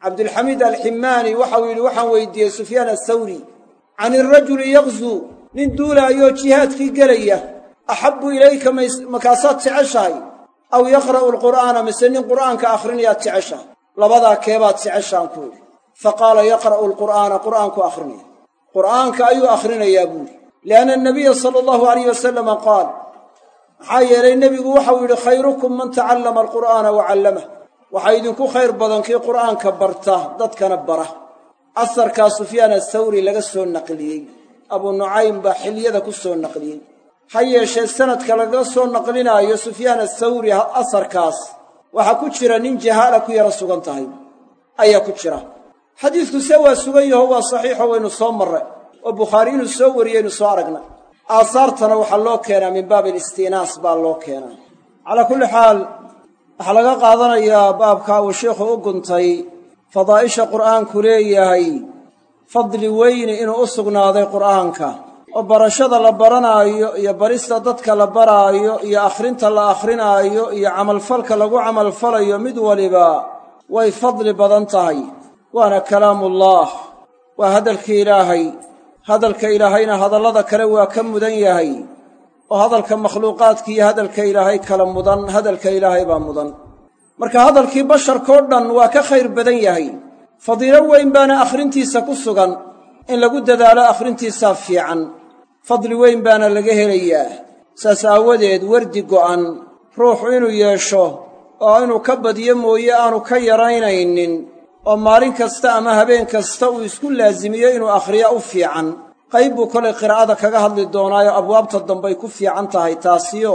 cabdilxamiid alximaani waxau yidhi waxaan weydiiyey sufyaan athawri can irajuli yaqzuu nin duulaayoo jihaadkii gelaya axabbu ilayka makaasaad jeceshahay aw yaqra'u alqur'aana mise nin qur'aanka akhrinayaad jeceshahay labadaa keebaad jeceshaan ku yidhi. Fa qaala yaqra'u alqur'aana qur'aanku akhrinaya. Qur'aanka ayuu akhrinayaa buuhi lianna anabiya sala allahu alayh wasalama qaal maxaa yeelay nebigu waxau yidhi khayrukum man tacallama alqur'aana wa callamah waxaa idinku khayr badan kii qur'aanka barta dadkana bara. Asarkaa sufyaan athawri laga soo naqliyey. Nucaym baa xilyada ku soo naqliyey ha yeeshee sanadka laga soo naqlinaayo sufyaan athawri asarkaas waxaa ku jira nin jahaala ku yara sugan tahay. Ayaa ku jira. Xadiidku se waa sugan yaho waa saxiixo waynu soo marre oo bukhaari inuu soo wariyeynu soo aragna aasaartana waxaa loo keenaa min baabi alisti'naas baa loo keenaa. Calaa kulli xaal waxaa laga qaadanayaa baabkaa uu sheikhu u guntay fadaa'isha qur'aanku leeyahay. Fadli weyni inuu u sugnaaday qur'aanka oo barashada la baranaayo iyo barista dadka la baraayo iyo akhrinta la akhrinaayo iyo camalfalka lagu camalfalayo mid waliba way fadli badan tahay. Waana kalaamullaah waa hadalkii ilaahay. Hadalka ilaahayna hadallada kale waa ka mudan yahay. Oo hadalka makhluuqaadka iyo hadalka ilaahay kala mudan hadalka ilaahay baa mudan. Marka hadalkii basharkao dhan waa ka khayr badan yahay. Fadiilo weyn baana akhrintiisa ku sugan. In lagu dadaalo akhrintiisaa fiican fadli weyn baana laga helayaa. Saas aawadeed wardi go'an ruuxu inuu yeesho oo inuu ka badiyo mooye aanu ka yaraynaynin oo maalin kasta ama habeen kasta uu isku laasimiyo inuu akhriya u fiican. Qayb buu kolay qiraa'ada kaga hadli doonaayo abwaabta dambay ku fiican tahay taasiyo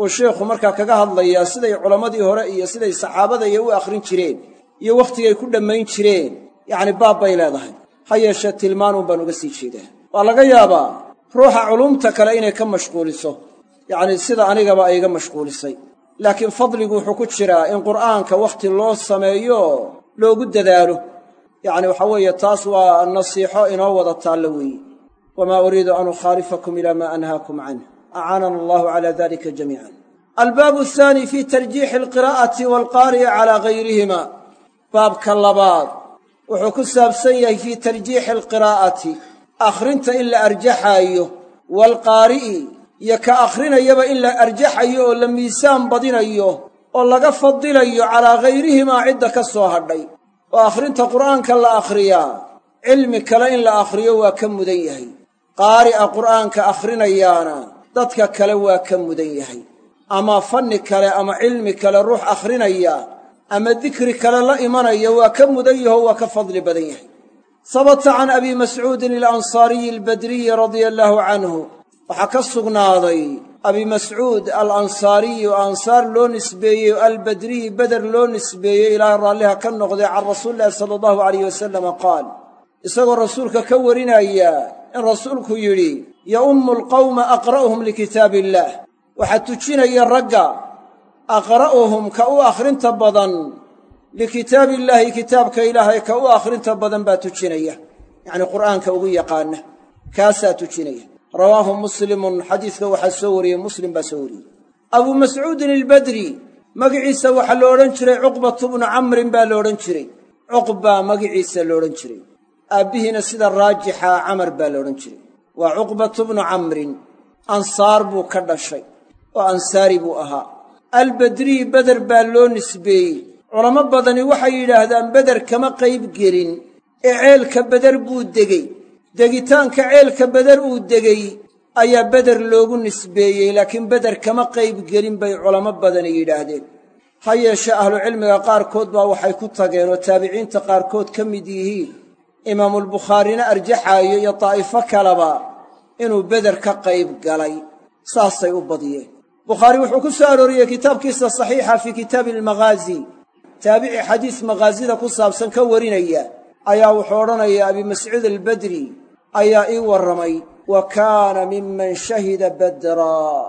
uu sheikhu markaa kaga hadlayaa siday culammadii hore iyo siday saxaabada iyo u akhrin jireen iyo wakhtigay ku dhammayn jireen. Yacni baab bay leedahay. Ha yeeshee tilmaanuun baan uga sii jeedaa. Waa laga yaabaa ruuxa culumta kale inay ka mashquuliso. Yacnii sida anigaba ay iga mashquulisay. Laakiin fadligu wuxuu ku jiraa in qur'aanka wakhti loo sameeyo loogu dadaalo. Yacni waxaa weeye taas waa nasiixo inoo wada taallo weeye. Wamaa uriidu an ukhaalifakum ilaa maa anhaakum canh acaanana allahu calaa dalika jamiican. Albaabu ahaani fii tarjiixi alqiraa'ati waalqaari'i calaa gayrihima baabka labaad wuxuu ku saabsan yahay fii tarjiixi alqiraa'ati akhrinta in la arjaxaayo waalqaari'i iyo ka akhrinayaba in la arjaxayo oo la miisaan badinayo oo laga fadilayo calaa gayrihimaa cidda ka soo hadhay. Oo akhrinta qur'aanka la akhriyaa. Cilmi kale in la akhriyo waa ka mudan yahay. Qaari'a qur'aanka akhrinayaana dadka kale waa ka mudan yahay. Ama fanni kale ama cilmi kale ruux akhrinaya ama dikri kale la imanaya waa ka mudan yaho waa ka fadli badan yahay sabata can abi mascuudin alansaariyi albadriyi radia allaahu canhu waxaa ka sugnaaday abi mascuud alansaariyi oo ansaar loo nisbeeyey oo albadriyi beder loo nisbeeyey ilaahay raalliha ka noqday can rasuulillahi sala allahu alayh wasalama qaal isagoo rasuulka ka warinaya in rasuulku yidhi yaummu alqawma aqra'uhum likitaabi illaah waxaa tujinaya ragga aqra'uhum ka u akhrinta badan likitaabillaahi kitaabka ilaahay ka u akhrinta badan baa tujinaya. Yacnii qur'aanka ugu yaqaana kaasaa tujinaya. Rawaahu muslimun xadiiska waxaa soo wariyey muslim baa soo wariyey. Abuu mascuudin albadri magiciisa waxaa lo odhan jiray cuqbatu bnu camrin baa la odhan jiray. Cuqbaa magiciisa la odhan jiray. Aabbihiina sida raajixa camar baa la odhan jiray. Waa cuqbatu bnu camrin ansaar buu ka dhashay oo ansaari buu ahaa. Albadriyi beder baa loo nisbeeyey culamo badani waxay yidhaahdaan beder kama qayb gelin. Ee ceelka beder buu degey degitaanka ceelka beder uu degey ayaa beder loogu nisbeeyey laakiin beder kama qayb gelin bay culamo badani yidhaahdeen. Ha yeeshee ahlucilmiga qaarkood baa waxay ku tageen oo taabiciinta qaarkood ka mid yihiin. Imaamulbukhaarina arjaxaayo iyo daa'ifo kaleba inuu beder ka qayb galay saasay u badiyeen. Bukhaari wuxuu ku soo arooriyey kitaabkiisa saxiixa fii kitaabi almaghaazi taabici xadiis makhaasida ku saabsan ka warinaya ayaa wuxuu odhanayaa abi mascuud albadri ayaa ii warramay wa kaana miman shahida badraa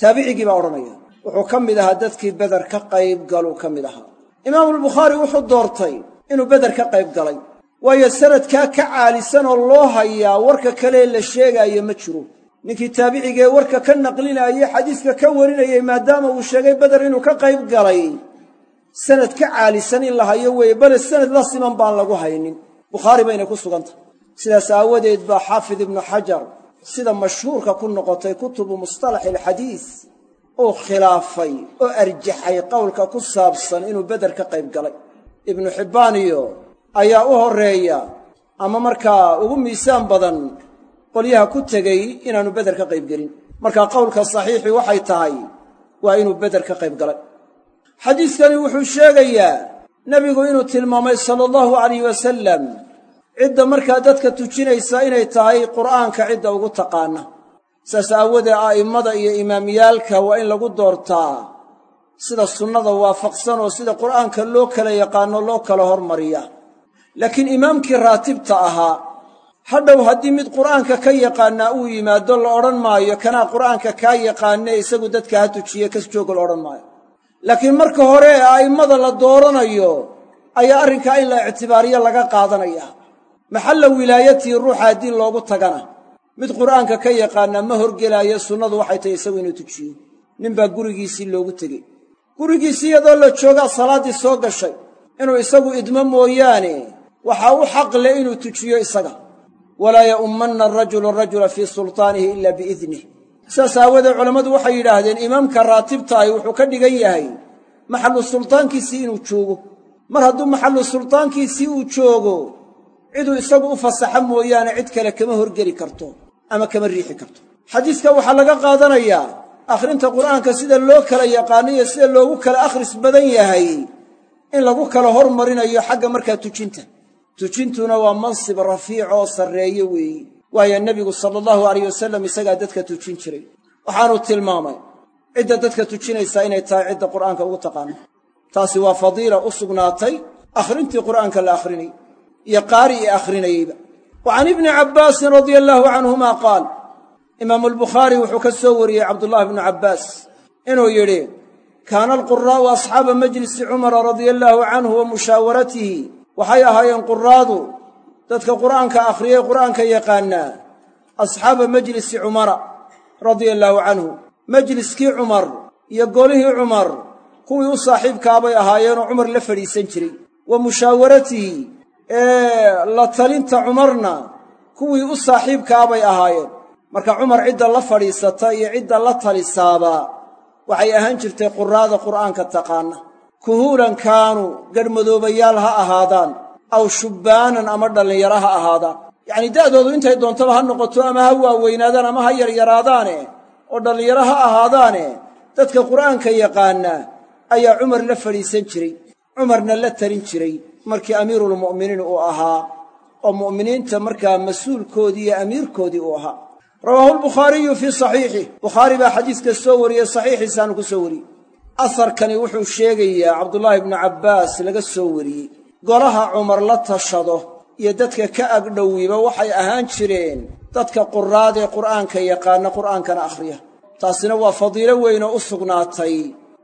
taabicigii baa odhanaya wuxuu ka mid ahaa dadkii beder ka qayb galuu ka mid ahaa. Imaamulbukhaari wuxuu doortay inuu beder ka qayb galay waayo sanadkaa ka caalisan oo loo hayaa warka kalee la sheegaayo ma jiro. Ninkii taabicigee warka ka naqlinaayey xadiiska ka warinayey maadaama uu sheegay beder inuu ka qayb galay sanad ka caalisan in la hayo weeye bale sanad la siman baan lagu haynin. Bukhaari bayna ku sugantah sidaas aawadeed baa xaafid ibnu xajar sida mashhuurka ku noqotay kutubu mustalaxi alxadiis uu khilaafay oo arjaxay qowlka ku saabsan inuu beder ka qayb galay. Ibnu xibbaaniyo ayaa u horreeya ama markaa ugu miisaan badan qolyaha ku tegey inaannu beder ka qayb gelin. Markaa qowlka saxiixi waxay tahay waa inuu beder ka qayb galay xadiiskani wuxuu sheegayaa nebigu inuu tilmaamay sala allahu alayh wasalam cidda markaa dadka tujinaysa inay tahay qur'aanka cidda ugu taqaana. Saas aawoodee a'immada iyo imaamiyaalka waa in lagu doortaa sida sunnada waafaqsan oo sida qur'aanka loo kala yaqaano loo kala hormariya. Laakiin imaamkii raatibta ahaa hadhow haddii mid qur'aanka ka yaqaannaa uu yimaado la odhan maayo kanaa qur'aanka kaa yaqaanee isagu dadka ha tujiye kas jooga la odhan maayo laakiin marka hore ee a'immada la dooranayo ayaa arrinkaa in la ictibaariyo laga qaadanaya. Maxalla wilaayatii ruuxa haddii loogu tagana. Mid qur'aanka ka yaqaannaa ma horgelaayo sunnadu waxay tahay isagu inuu tujiyo. Ninbaa gurigiisii loogu tegey. Gurigiisii iyadoo la joogaa salaaddii soo gashay inuu isagu idmo mooyaane waxaa u xaq leh inuu tujiyo isaga. Walaa ya'ummanna arajulu arajula fii sultaanihi ila biidnih sidaas aawadeed culammadu waxay yidhaahdeen imaamka raatibtaahi wuxuu ka dhigan yahay maxallu sultaankiisii inuu joogo. Mar hadduu maxallu sultaankiisii uu joogo ciduu isagu u fasaxa mooyaane cid kale kama horgeli karto ama kama riixi karto. Xadiiska waxaa laga qaadanayaa akhrinta qur'aanka sida loo kala yaqaano iyo sida loogu kala akhris badan yahay in lagu kala hormarinayo xagga markaa tujinta. Tujintuna waa mansib rafiic oo sarreeye weeyi waayo nebigu sala allahu alayh wasalam isagaa dadka tujin jiray. Waxaanuu tilmaamay cidda dadka tujinaysaa inay tahay cidda qur'aanka ugu taqaano taasi waa fadiila u sugnaatay akhrintii qur'aanka la akhrinay iyo qaari i akhrinayeyba. Wa can ibni cabbaasin radia allaahu canhuma qaal imaamu albukhaari wuxuu ka soo wariyey cabdullaahi bnu cabbaas inuu yidhi kaana alquraa'u asxaaba majlisi cumara radia allaahu canhu wa mushaawaratihi waxay ahaayeen quraadu dadka qur'aanka akhriyey qur'aanka yaqaannaa asxaaba majlisi cumara radia allaahu canhu majliskii cumar iyo golihii cumar kuwii u saaxiibkaabay ahaayeenoo cumar la fadhiisan jiray. Wa mushaawaratihi ee la talinta cumarna kuwii u saaxiibkaabay ahaayeen. Marka cumar cidda la fadhiisata iyo cidda la talisaaba waxay ahaan jirtay quraada qur'aanka taqaana. Kuhuulan kaanuu gadhmadoobayaal ha ahaadaan aw shubbaanan ama dhallinyaro ha ahaadaan yacnii da'doodu intay doontaba ha noqoto ama ha waaweynaadaan ama ha yaryaraadaane oo dhallinyaro ha ahaadaane dadka qur'aanka yaqaannaa ayaa cumar la fadhiisan jiray cumarna la talin jiray markii amiiruulmu'miniin uu ahaa oo mu'miniinta markaa mas'uulkoodii iyo amiirkoodii uu ahaa. Rawaahu albukhaariyu fii saxiixih bukhaari baa xadiiska soo wariyey saxiixiisaanu ku soo wariyey. Asarkani wuxuu sheegayaa cabdullaahi ibnu cabbaas laga soo wariyey golaha cumar la tashado iyo dadka ka agdhowiba waxay ahaan jireen dadka quraad ee qur'aanka yaqaana qur'aankana akhriya. Taasina waa fadiilo weynoo u sugnaatay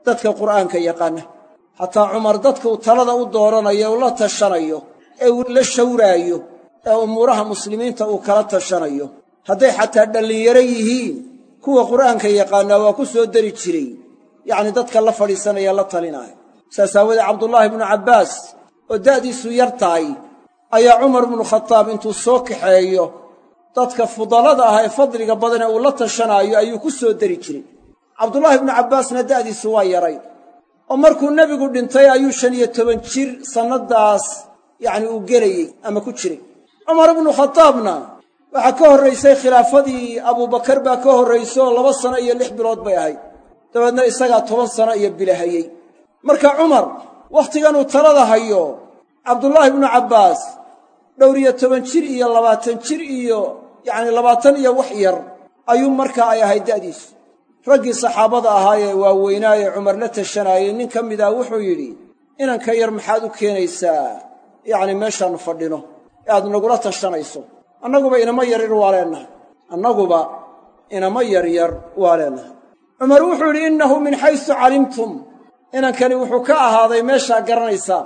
dadka qur'aanka yaqaana. Xataa cumar dadka uu talada u dooranayo u la tashanayo ee uu la shawraayo ee umuuraha muslimiinta uu kala tashanayo. Hadday xataa dhallinyaro yihiin kuwa qur'aanka yaqaannaa waa ku soo dari jiray. Yacnii dadka la fadhiisanaya la talinaayo saas aawoodee cabdullaahi ibnu cabbaas oo da'diisu yar tahay ayaa cumar ibnu khataab intuu soo kaxeeyo dadka fudalada ah ee fadliga badan ee uu la tashanaayo ayuu ku soo dari jiray. Cabdullaahi ibnu cabbaasna da'diisu waa yaray oo markuu nebigu dhintay ayuu shan iyo toban jir sannadaas yacni uu gelayey ama ku jiray. Cumar ibnu khataabna waxaa ka horraysay khilaafadii abuubakar baa ka horraysa oo laba sano iyo lix bilood bay ahayd. Dabeedna isagaa toban sano iyo bilahayey marka cumar wakhtiganuu talada hayo cabdullaahi ibnu cabbaas dhowr iyo toban jir iyo labaatan jir iyo yacni labaatan iyo wax yar ayuu markaa ay ahayd da'diisu raggii saxaabada ahaayee waaweynaaye cumar la tashanaayey nin ka mid ah wuxuu yidhi inanka yar maxaad u keenaysaa? Yacni meeshaannu fadhino ee aad nagula tashanayso. Annaguba inama yaryar waa leennahay annaguba inama yaryar waa leennahay cumar wuxuu yidhi innahu min xaysu calimtum inankani wuxuu ka ahaaday meeshaa garanaysaa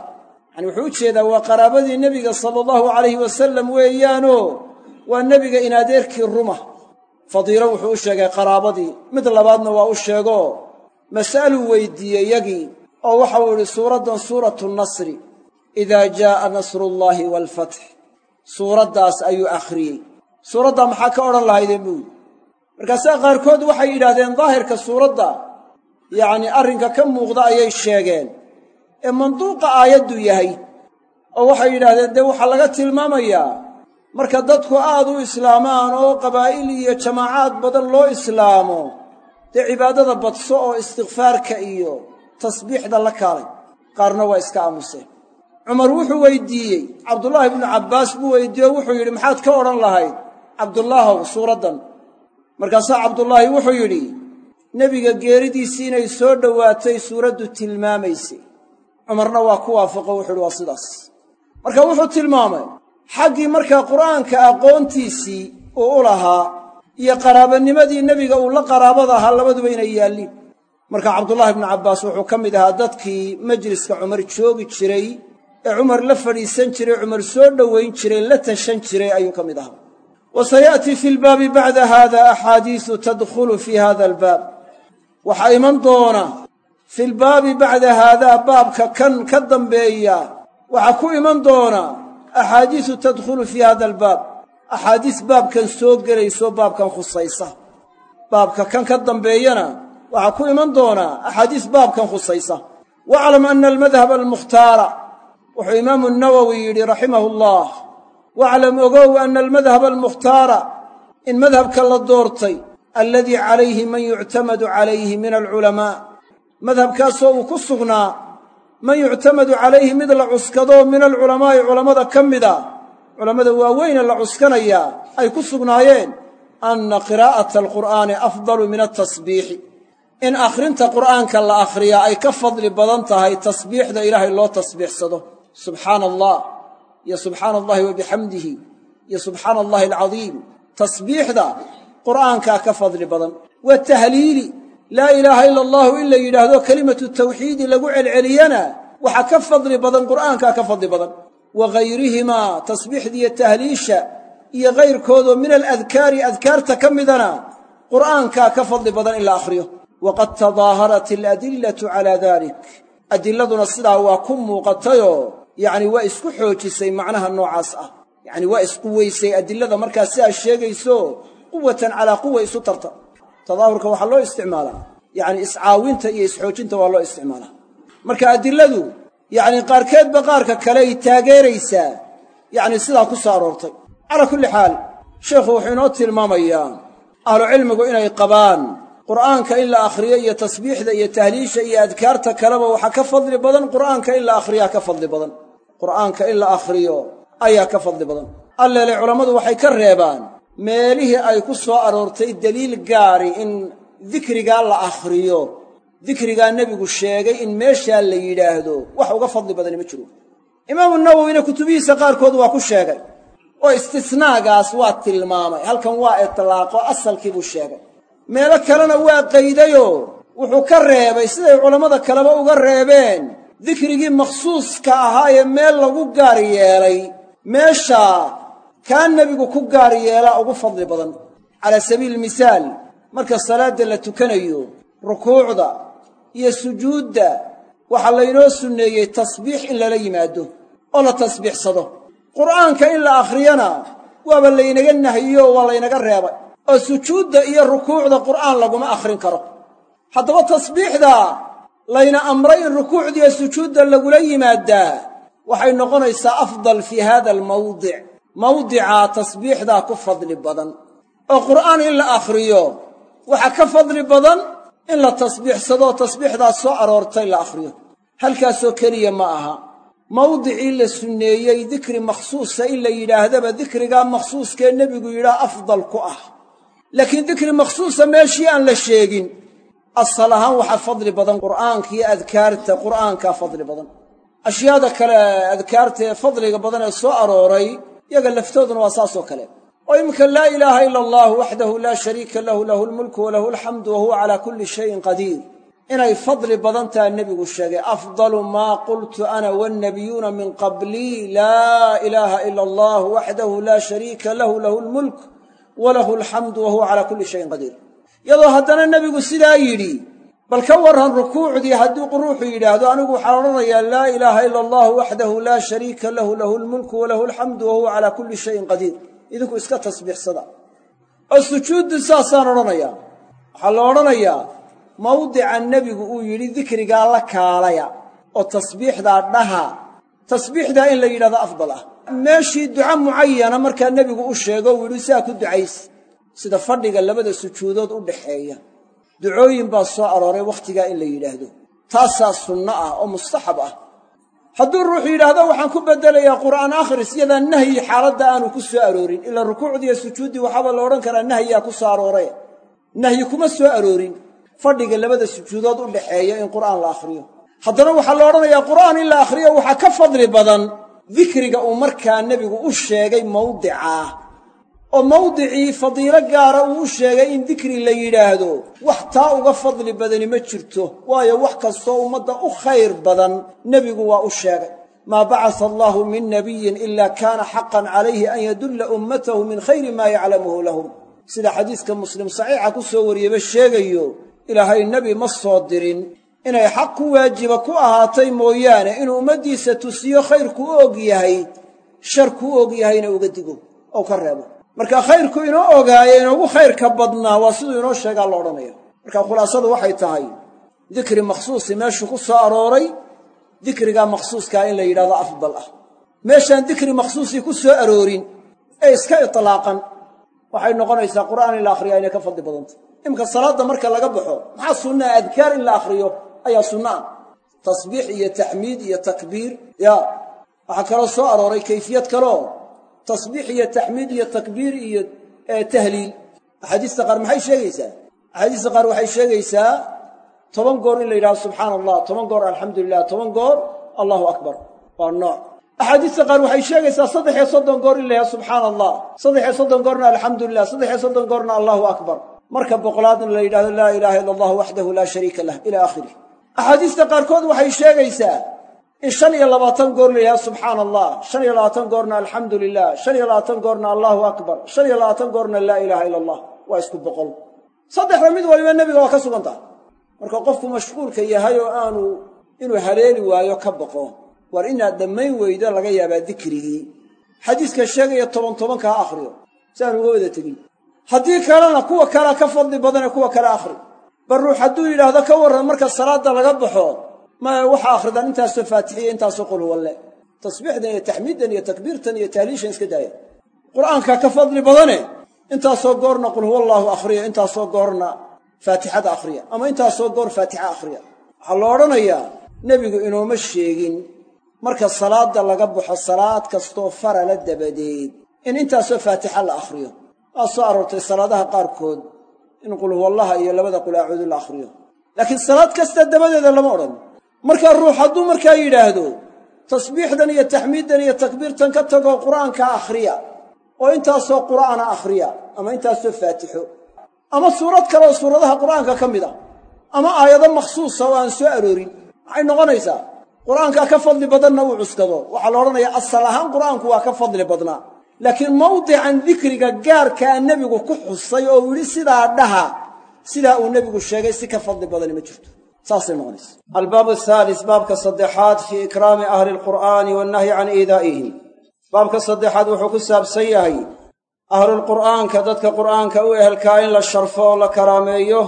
yacani wuxuu u jeedaa waa qaraabadii nebiga sala allahu calayhi wasallam weeyaanoo waa nebiga in adeerkii ruma fadiilo wuxuu u sheegay qaraabadii. Mid labaadna waa u sheegoo mas'aluu weyddiiyey yagii oo waxau idhi suuraddan suuratu nasri idaa jaa'a nasrullaahi waalfatx suuraddaas ayuu akhriyey. Suuraddaa maxaa ka odhan lahaydeen buu yidhi? Markaasaa qaarkood waxay yidhaahdeen daahirka suuradda yacnii arrinka ka muuqda ayay sheegeen. Ee manduuqa aayaddu yahay oo waxay yidhaahdeen dee waxaa laga tilmaamayaa? Marka dadku aad u islaamaan oo qabaa'il iyo jamaacaad badan loo islaamo dee cibaadada badso oo istikfaarka iyo tasbiixda la kaalay. Qaarna waa iska aamuseen cumar wuxuu weyddiiyey cabdullaahi ibnu cabbaas buu weyddiiye oo wuxuu yidhi maxaad ka odhan lahayd cabdulaahow suuraddan? Markaasaa cabdullaahi wuxuu yidhi nebiga geeridiisii inay soo dhowaatay suuraddu tilmaamaysay cumarna waa ku waafaqo wuxuu yidhi waa sidaas. Marka wuxuu tilmaamay xaggii markaa qur'aanka aqoontiisii uu u lahaa iyo qaraabanimadii nebiga uu la qaraabada ahaa labaduba inay yaalliin. Marka cabdullaahi ibnu cabbaas wuxuu ka mid ahaa dadkii majliska cumar joogi jiray ee cumar la fadhiisan jiray cumar soo dhowayn jiray la tashan jiray ayuu ka mid ahaa. Wa saya'tii fi lbaabi bacda haada axaadiisu tadkhulu fii hada albaab waxaa iman doona fi lbaabi bacda haadaa baabka kan ka dambeeya. Waxaa ku iman doona axaadiisu tadkhulu fii hada albaab. Axaadiis baabkan soo gelayso baabkan khusaysa. Baabka kan ka dambeeyana waxaa ku iman doonaa axaadiis baabkan khusaysa. Waclam ana almadhaba almukhtaara wuxuu imaamu nawowi yidhi raximahu allah waclam ogow ana almadhaba almukhtaara in madhabka la doortay alladii calayhi man yuctamadu calayhi min alculamaa. Madhabkaasoo uu ku sugnaa man yuctamadu calayhi mid la cuskado min alculamaa'i culammada ka mida culammada waaweyne la cuskanayaa ay ku sugnaayeen anna qiraa'ata alqur'aani afdalu min altasbiixi in akhrinta qur'aanka la akhriyaa ay ka fadli badan tahay tasbiixda ilaahay loo tasbiixsado. Subxaana allah iyo subxaana allahi wa bixamdihi iyo subxaana allahi alcadiim. Tasbiixda qur'aankaa ka fadli badan. Watahliili laa ilaaha ila allahu in la yidhaahdo kelimatu tawxiidi lagu celceliyana waxaa ka fadli badan qur'aankaa ka fadli badan. Wa gayrihimaa tasbiixdiiyo tahliisha iyo kayrkoodoo min aladkaari adkaarta ka midana qur'aankaa ka fadli badan in la akhriyo. Waqad tadaaharat aladillatu calaa dalik adilladuna sidaa waa ku muuqatayoo yacni waa isku xoojisay macnaha noocaas ah. Yacni waa isquwaysay adillada markaa sidaa sheegayso quwatan calaa quwa isu tarta. Tadaahurka waxaa loo isticmaalaa. Yacni iscaawinta iyo isxoojinta waa loo isticmaalaa. Marka adilladu yacni qaarkeedba qaarka kale ay taageeraysaa yacni sidaa ku soo aroortay. Calaa kulli xaal sheikhu wuxuu inoo tilmaamayaa ahlucilmigu inay qabaan qur'aanka in la akhriyo iyo tasbiixda iyo tahliisha iyo adkaarta kaleba waxaa ka fadli badan qur'aanka in la akhriyaa ka fadli badan. Qur'aanka in la akhriyo ayaa ka fadli badan. Alleele culammadu waxay ka reebaan meelihii ay ku soo aroortay deliil gaari in dikrigaa la akhriyo. Dikrigaa nebigu sheegay in meeshaa la yidhaahdo. Wax uga fadli badani ma jiro. Imaamu nawowina kutubihiisa qaarkood waa ku sheegay. Oo istisnaagaas waa tilmaamay. Halkan waa itlaaqo asalkii buu sheegay. Meelo kalena waa qaydayoo wuxuu ka reebay siday culammada kaleba uga reebeen. Dikrigii makhsuuska ahaa ee meel lagu gaar yeelay. Meeshaa kaa nebigu ku gaar yeelaa ugu fadli badan. Calaa sabiili misaal marka salaadda la tukanayo rukuucda iyo sujuudda waxaa laynoo sunneeyey tasbiix in lala yimaado oo la tasbiixsado. Qur'aanka in la akhriyana waaba laynaga nahiyo waa laynaga reebay. Oo sujuudda iyo rukuucda qur'aan laguma akhrin karo. Haddaba tasbiixda layna amray in rukuucdiiyo sujuudda lagula yimaadaa waxay noqonaysaa afdal fii hada almawdic mawdicaa tasbiixdaa ku fadli badan. oo qur'aan in la akhriyo waxaa ka fadli badan in la tasbiixsadoo tasbiixdaas soo aroortay la akhriyo. Halkaasoo keliya ma aha. Mawdicii la sunneeyey dikri makhsuusa in la yidhaahdaba dikrigaa makhsuuskee nebigu yidhaah afdal ku ah. Laakiin dikri makhsuusa meeshii aan la sheegin asal ahaan waxaa fadli badan qur'aanka iyo adkaarta qur'aankaa fadli badan. Ashyaada kale adkaarta ee fadliga badan soo arooray yaga laftooduna waa saasoo kale. Oo iminka laa ilaaha ila allahu waxdahu laa shariika lahu lahu lmulku walahu alxamdu wa huwa calaa kulli shayin qadiir inay fadli badan taha nebigu sheegay afdalu maa qultu ana wannabiyuuna min qablii laa ilaaha ila allah waxdahu laa shariika lahu lahu lmulk walahu alxamdu wa huwa calaa kulli shayin qadiir iyadoo haddana nebigu sidaa yidhi bal ka warran rukuucdii hadduu ruuxu yidhaahdo anigu waxaan odhanayaa laa ilaaha ila allahu waxdahu laa shariika lahu lahu lmulku walahu alxamdu wa huwa calaa kulli shayin qadiir. Idinku iska tasbiixsada. Oo sujuuddu saasaan odhanayaa. Waxaa la odhanayaa mawdica nebigu uu yidhi dikrigaa la kaalaya oo tasbiixdaa dhaha. Tasbiixdaa in la yidhahdo afdal ah. Meeshii duco mucayana markaa nebigu u sheego uu yidhi siaa ku ducays sida fadhiga labada sujuudood u dhaxeeya ducooyin baa soo arooray wakhtigaa in la yidhaahdo. Taasaa sunno ah oo mustaxab ah. Hadduu ruuxu yidhaahdo waxaan ku beddelayaa qur'aan akhris iyadaa nahyi xaaladda aanu ku soo aroorin. Ilaa rukuucdiiyo sujuuddii waxaaba la odhan karaa nahyiyaa ku soo arooree nahyi kuma soo aroorin. Fadhiga labada sujuudood u dhaxeeya in qur'aan la akhriyo. Haddana waxaa la odhanayaa qur'aan in la akhriyo waxaa ka fadli badan. Dikriga uu markaa nebigu u sheegay mawdicaa oo mawdicii fadiilo gaara uu u sheegay in dikri la yidhaahdo. Wax taa uga fadli badani ma jirto waayo wax kastoo ummadda u khayr badan nebigu waa u sheegay. Maa bacasa allaahu min nabiyin ila kaana xaqan calayhi an yadulla ummatahu min khayri maa yaclamuhu lahum. Sida xadiiska muslim saxiixa ku soo wariyaba sheegayo ilaahay nebi ma soo dirin. Inay xaq ku waajiba ku ahaatay mooyaane inuu ummaddiisa tusiyo khayrku og yahay shar kuu og yahayna uga digo oo ka reebo marka khayrku inoo ogaaye inoogu khayrka badnaa waa siduu inoo sheegaa la odhanaya marka khulaasadu waxay tahay dikri makhsuusi meeshuu ku soo arooray dikrigaa makhsuuskaa in la yidhahdo afdal ah. Meeshaan dikri makhsuusii ku soo aroorin ee iska itlaaqan. Waxay noqonaysaa qur'aan in la akhriyaa inay ka fadli badanta. Iminka salaadda marka laga baxo maxaa sunnaa adkaar in la akhriyo? Ayaa sunna ah. Tasbiix iyo taxmiid iyo takbiir. Ya waxaa kaloo soo arooray kayfiyad kaleo tasbiix iyo taxmiid iyo takbiir iyo tahliil axaadiista qaar maxay sheegaysaa? Axaadiista qaar waxay sheegaysaa toban goor in la yidhahdo subxaana allah toban goor alxamdulilah toban goor allahu akbar. Waa nooc. Axaadiista qaar waxay sheegaysaa saddex iyo soddon goor in la yidhahdo subxaana allah saddex iyo soddon goorna alxamdulilah saddex iyo soddon goorna allahu akbar. Marka boqolaadna la yidhahdo laa ilaaha illa allah waxdahu laa shariika lah ila aakhirih. Axaadiista qaarkood waxay sheegaysaa in shan iyo labaatan goor la yidhahdo subxaana allah shan iyo labaatan goorna alxamdu lilah shan iyo labaatan goorna allahu akbar shan iyo labaatan goorna laa ilaaha ila allah waa isku boqol. Saddexda mid waliba nebiga waa ka sugan tahay marka qofku mashquulka yahay oo aanu inuu haleeli waayo ka boqo war inaad dhammayn weydo laga yaabaa dikrigii xadiiska sheegaya toban tobanka ha akhriyo si uga wada tegin. Haddii kalena kuwa kalea ka fadli badanee kuwa kale akhri. Bal ruux hadduu yidhaahdo ka warran marka salaadda laga baxo ma waxa akhridaan intaasoo faatixiya intaasoo qul walle tasbiixdan iyo taxmiiddan iyo takbiirtan iyo tahliishan iska daaya. Qur'aankaa ka fadli badane intaasoo goorna qul huwa allaahu akhriya intaasoo goorna faatixada akhriya. Ama intaasoo goor faatixa akhriya. Waxaa la odhanayaa nebigu inooma sheegin. Marka salaadda laga baxo salaad kastoo farala dabadeed in intaasoo faatixa la akhriyo. Waa soo aroortay salaadaha qaarkood in qul huwallaha iyo labada qul aacuudu la akhriyo. Laakiin salaad kasta dabadeeda lama odhan markaa ruux hadduu markaa yidhaahdo tasbiixdan iyo taxmiiddan iyo takbiirtan ka tagoo qur'aanka akhriya oo intaasoo qur'aana akhriya ama intaasoo faatixo ama suurad kale oo suuradaha qur'aanka ka mid a ama aayado makhsuusa oo aan soo aroorin maxay noqonaysaa qur'aankaa ka fadli badanna uu cuskado. Waxaa la odhanayaa asal ahaan qur'aanku waa ka fadli badnaa. Laakiin mawdican dikriga gaarkaa nebigu ku xusay oo uu yidhi sidaa dhaha sidaa uu nebigu sheegay si ka fadli badani ma jirto saasay noqonaysa. Albaabu ahaalis baabka saddexaad fii ikraami ahli alqur'aani wannahyi can iidaa'ihim. Baabka saddexaad wuxuu ku saabsan yahay ahlulqur'aanka dadka qur'aanka u ehelkaa in la sharfo oo la karaameeyo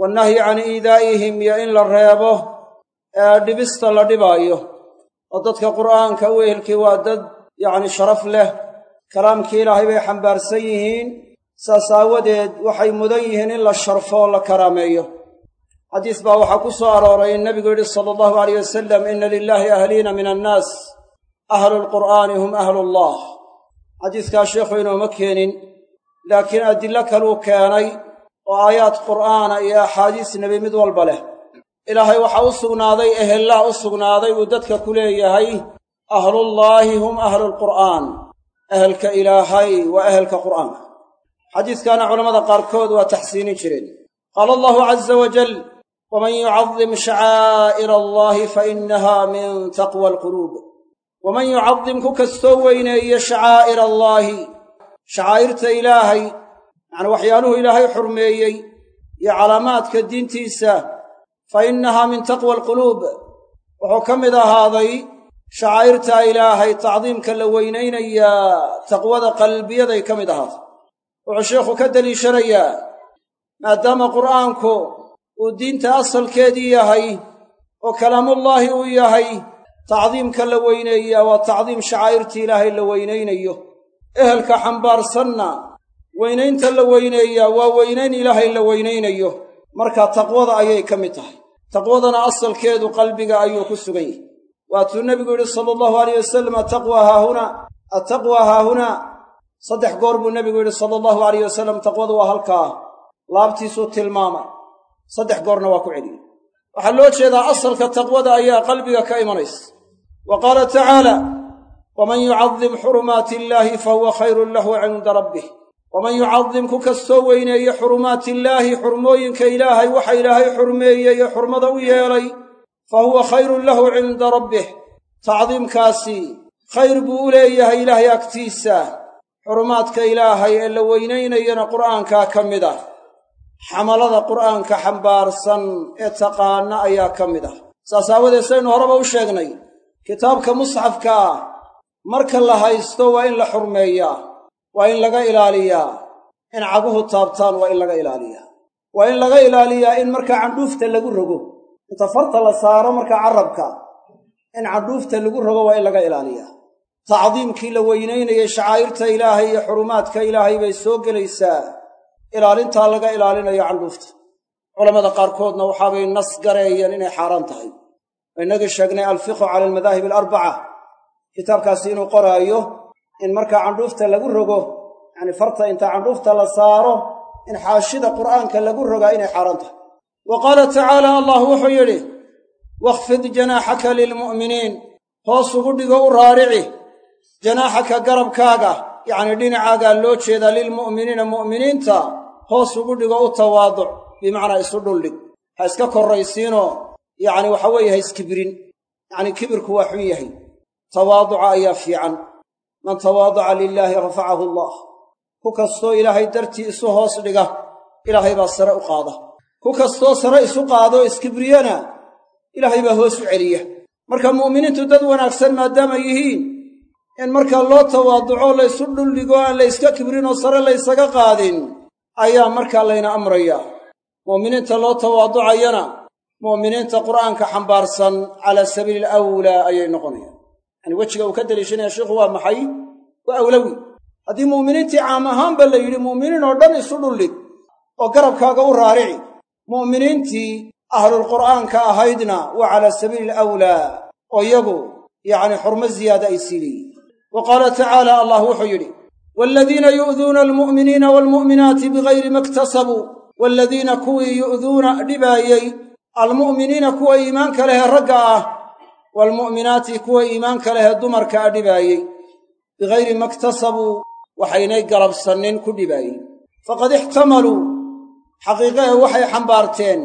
wannahyi can iidaa'ihim iyo in la reebo ee dhibista la dhibaayo. Oo dadka qur'aanka u ehelkii waa dad yacni sharaf leh kalaamkii ilaahay bay xambaarsan yihiin. Saas aawadeed waxay mudan yihiin in la sharfo oo la karaameeyo xadiis baa waxaa ku soo arooray in nebigu yidhi sala allahu alayh wasalam inna lilaahi ahliina min annaas ahlu lqur'aani hum ahlullah. Xadiiskaa sheikhu inooma keenin laakiin adillo kaluu keenay oo aayaad qur'aana iyo axaadiis nebi mid walba leh. Ilaahay waxaa u sugnaaday ehellaa u sugnaaday uu dadka ku leeyahay ahlullaahi hum ahlulqur'aan ehelka ilaahay waa ehelka qur'aanka. Xadiiskaana culammada qaarkood waa taxsiinin jireen. Qaala allahu caza wajal yucadim shacaa'ira allahi fainaha min taqwa alquluub waman yucadim ku kastoo weyneeye shacaa'ir allaahi shacaa'irta ilaahay yacni waxyaaluhu ilaahay xurmeeyey iyo calaamaadka diintiisa fa innahaa min taqwa alquluub wuxuu ka mid ahaaday shacaa'irta ilaahay tacdiimka la weynaynayaa taqwada qalbiyaday ka mid ahaaday wuxuu sheikhu ka deliishanayaa maadaama qur'aanku uu diinta asalkeedii yahay oo kalaamullaahi uu yahay tacdiimka la weyneeyaa waa tacdiim shacaa'irtii ilaahay la weynaynayo ehelka xambaarsanna weynaynta la weyneeyaa waa weynayn ilaahay la weynaynayo marka taqwada ayay ka mid tahay. Taqwadana asalkeedu qalbiga ayuu ku sugan yahay. Waatuu nebigu yidhi sala allahu alayh wasalam ataqwa haahuna attaqwa haahunaa saddex goor buu nebigu yidhi sala allahu alayh wasalam taqwadu waa halkaa. Laabtiisuu tilmaamay saddex goorna waa ku celiyey. Waxaa loo jeedaa asalka taqwada ayaa qalbiga ka imanaysa. Wa qaala tacaala waman yucadim xurumaati illaahi fa huwa khayrun lahu cinda rabbih. Waman yucadim ku kastoo weyneeye xurumaatillaahi xurmooyinka ilaahay waxa ilaahay xurmeeyey ee xurmada u yeelay fa huwa khayrun lahu cinda rabbih. Tacdiimkaasi khayr buu u leeyahay ilaahay agtiisa. Xurumaadka ilaahay ee la weynaynayana qur'aankaa ka mid ah xamalada qur'aanka xambaarsan ee taqaana ayaa ka mid ah. Saas aawadeed saynu horeba u sheegnay kitaabka musxafka ah marka la haysto waa in la xurmeeyaa waa in laga ilaaliyaa in caguhu taabtaan waa in laga ilaaliyaa. Waa in laga ilaaliyaa in markaa candhuufta lagu rogo inta farta la saaro markaa carrabka in candhuufta lagu rogo waa in laga ilaaliyaa. Tacdiimkii la weynaynayay shacaa'irta ilaahay iyo xurumaadka ilaahay bay soo gelaysaa ilaalintaa laga ilaalinayo candhuufta culammada qaarkoodna waxaabay nas gareeyeen inay xaaraan tahay. Innagii sheegnay alfiqhu cala almadaahib alarbaca. Kitaabkaasi inuu qoraayo in markaa candhuufta lagu rogo yacnii farta inta candhuufta la saaro in xaashida qur'aanka lagu rogaa inay xaaraan tahay. Wa qaala tacaala allah wuxuu yidhi wakhfid janaaxaka lilmu'miniin. Hoos ugu dhigo u raarici. Janaaxaka garabkaaga yacnii dhinacaagaa loo jeedaa lilmu'miniina mu'miniinta hoos ugu dhigo u tawaaduc bimacnaa isu dhuldhig. Ha iska korraysiinoo yacni waxa weeye ha iskibirin yacnii kibirku waa xun yahay. Tawaaduca ayaa fiican. Man tawaadaca lilaahi rafacahu allah ku kastoo ilaahay dartii isu hoos dhiga ilaahay baa sare u qaada. Ku kastoo sare isu qaadoo iskibriyana ilaahay baa hoos u celiya. Marka mu'miniintu dad wanaagsan maadaama yihiin in markaa loo tawaaduco laysu dhuldhigo aan la yska kibrinoo sare laysaga qaadin ayaa markaa layna amrayaa mu'miniinta loo tawaaducayana mu'miniinta qur'aanka xambaarsan calaa sabiili alawlaa ayay noqonayaan. Yacani wejiga uu ka deliishanaya sheikhu waa maxay? Waa awlawi. Haddii mu'miniintii caam ahaanba la yidhi mu'miniin oo dhan isu dhuldhig oo garabkaaga u raarici mu'miniintii ahlulqur'aanka ahaydna waa calaa sabiili alawlaa oo iyagu yacni xurmo ziyaada ay sii wa qaala tacaala allah wuxuu yidhi waaladiina yu'duuna almu'miniina waalmu'minaati bigayri ma iktasabuu waaladiina kuwii yu'duuna dhibaayey almu'miniina kuwa iimaanka lehee ragga ah waalmu'minaati kuwa iimaanka lehee dumarka a dhibaayey bigayri ma iktasabuu waxaynay galabsannin ku dhibaayey faqad ixtamaluu xaqiiqahe waxay xambaarteen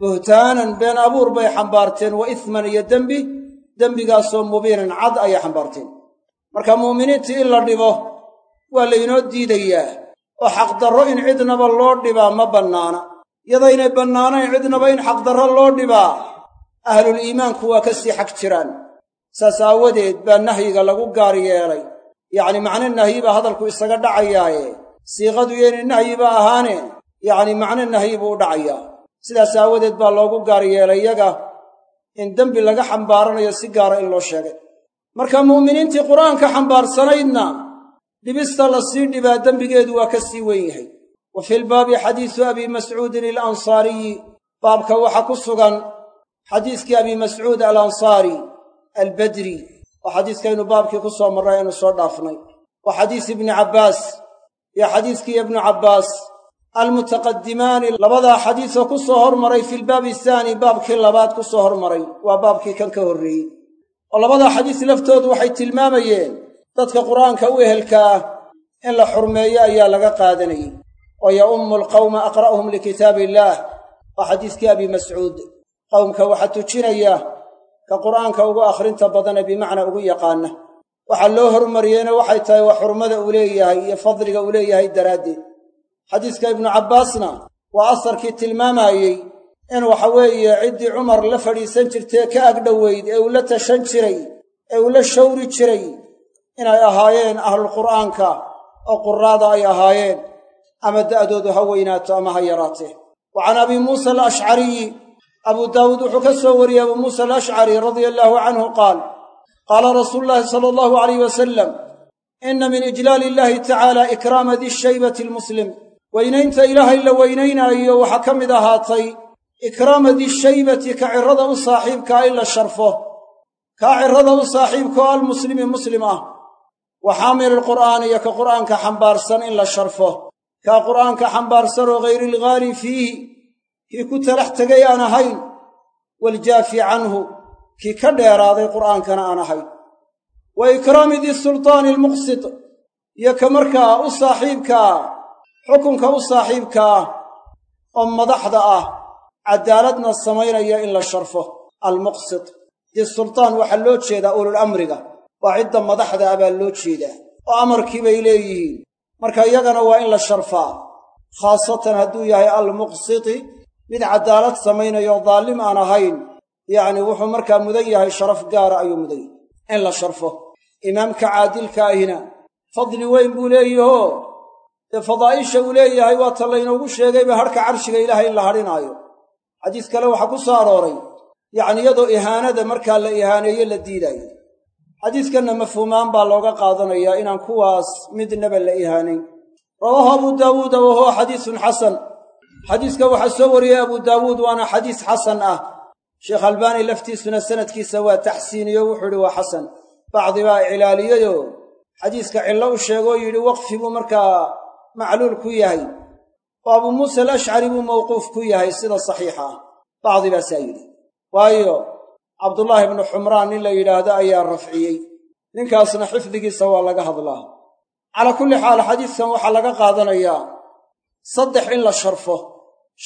buhtaanan been abuur bay xambaarteen wa isman iyo dembi dembigaasoo mubiinan cad ayay xambaarteen marka mu'miniintii in la dhibo waa laynoo diidayaa oo xaqdarro in cidnaba loo dhibaa ma bannaana. Yadaynay bannaanayn cidnaba in xaqdarro loo dhibaa. Ahlul iimaanku waa ka sii xag jiraan. Saas aawadeed baa nahyiga lagu gaar yeelay. Yacni macno nahyi baa hadalku isaga dhacayaaye. Siiqadu yeeni nahyiba ahaane yacni macno nahyi buu u dhacayaa. Sidaas aawadeed baa loogu gaar yeelay yaga in dembi laga xambaaranayo si gaara in loo sheegay. Marka mu'miniintii qur'aanka xambaarsanaydna dhibista la sii dhibaa dembigeedu waa ka sii weyn yahay. Wa filbaabi xadiisu abii mascuudin alansaariyi baabka waxaa ku sugan xadiiskii abii mascuud alansaari albadri oo xadiiskaynu baabkii ku soo marray aynu soo dhaafnay. Wa xadiis ibni cabbaas iyo xadiiskii ibnu cabbaas almutaqadimaani labadaa xadiisoo ku soo hormaray filbaabi ahaani baabkii labaad ku soo hormaray waa baabkii kan ka horreeyey. Oo labadaa xadiis laftoodu waxay tilmaamayeen dadka qur'aanka u ehelka ah in la xurmeeyo ayaa laga qaadanayey oo ya'ummu alqawma aqra'uhum likitaabi illaah waa xadiiskii abii mascuud. Qowmka waxaa tujinaya ka qur'aanka ugu akhrinta badane bimacnaa ugu yaqaana. Waxaa loo hormariyeyna waxay tahay waa xurmada uu leeyahay iyo fadliga uu leeyahay daraaddeed. Xadiiska ibnu cabbaasna waa asarkii tilmaamayey in waxa weeye ciddii cumar la fadhiisan jirtee ka agdhoweyd ee uu la tashan jiray ee uu la shawri jiray inay ahaayeen ahlulqur'aanka oo quraada ay ahaayeen ama da'doodu ha weynaato ama ha yaraatee. Wa can abii muusa alashcariyi abuu daawuud wuxuu ka soo wariyey abuu muusa alashcari radia allaahu canhu qaal qaala rasuulu llaahi sala allahu alayh wasalam inna min ijlaali illahi tacaala ikraama dishaybati almuslim weynaynta ilaahay la weynaynaayo waxaa ka mid ahaatay ikraama dishaybati ka cirrada u saaxiibkaa in la sharfo kaa cirrada u saaxiibkaoo almuslimi muslim ah wa xaamili alqur'aani iyo ka qur'aanka xambaarsan in la sharfo. Kaa qur'aanka xambaarsan oo hayri ilghaali fiihi. Kii ku talax tegay aan ahayn waljaafi canhu. Kii ka dheeraaday qur'aankana aan ahayn. Wa ikraami disultaani almuqsid iyo ka markaa u saaxiibkaa xukunka u saaxiibkaa oo madaxda ah caddaaladna samaynaya in la sharfo. Almuqsid disultaan waxaa loo jeedaa ulul waa cidda madaxda ah baa loo jeedaa oo amarkii bay leeyihiin. Marka iyagana waa in la sharfaa khaasatan hadduu yahay almuqsiti mid caddaalad samaynayo daallim aan ahayn yacni wuxuu markaa mudan yahay sharaf gaara ayuu mudan yahay in la sharfo. Imaamka caadilka ahina fadli weyn buu leeyahoo dee fadaa'isha uu leeyahay waa ta laynoogu sheegayba hadhka carshiga ilaahay in la hadhinaayo xadiis kale waxaa ku soo arooray yacni iyadoo ihaanada markaa la ihaaneeye la diidaayo xadiiskanna mafhuumaan baa looga qaadanayaa inaan kuwaas midnaba la ihaanayn rawaahu abu daawuuda wa xadiisun xasan. Xadiiska waxaa soo wariyey abu daawuud waana xadiis xasan ah. Sheekh albaani laftiisuna sanadkiisa waa taxsiiniyo wuxuu idhi waa xasan. Bacdi baa iclaaliyeyoo xadiiska cillo u sheegoo yidhi waqfi buu markaa macluul ku yahay. Oo abuu muusa alashcari buu mawquuf ku yahay sida saxiixa ah. Bacdi baasaa yidhi. Waayo cabdullaahi ibnu xumraan nin la yidhaahdo ayaa rafciyey. Ninkaasna xifdigiisa waa laga hadlaa. Calaa kulli xaal xadiiskan waxaa laga qaadanayaa saddex in la sharfo.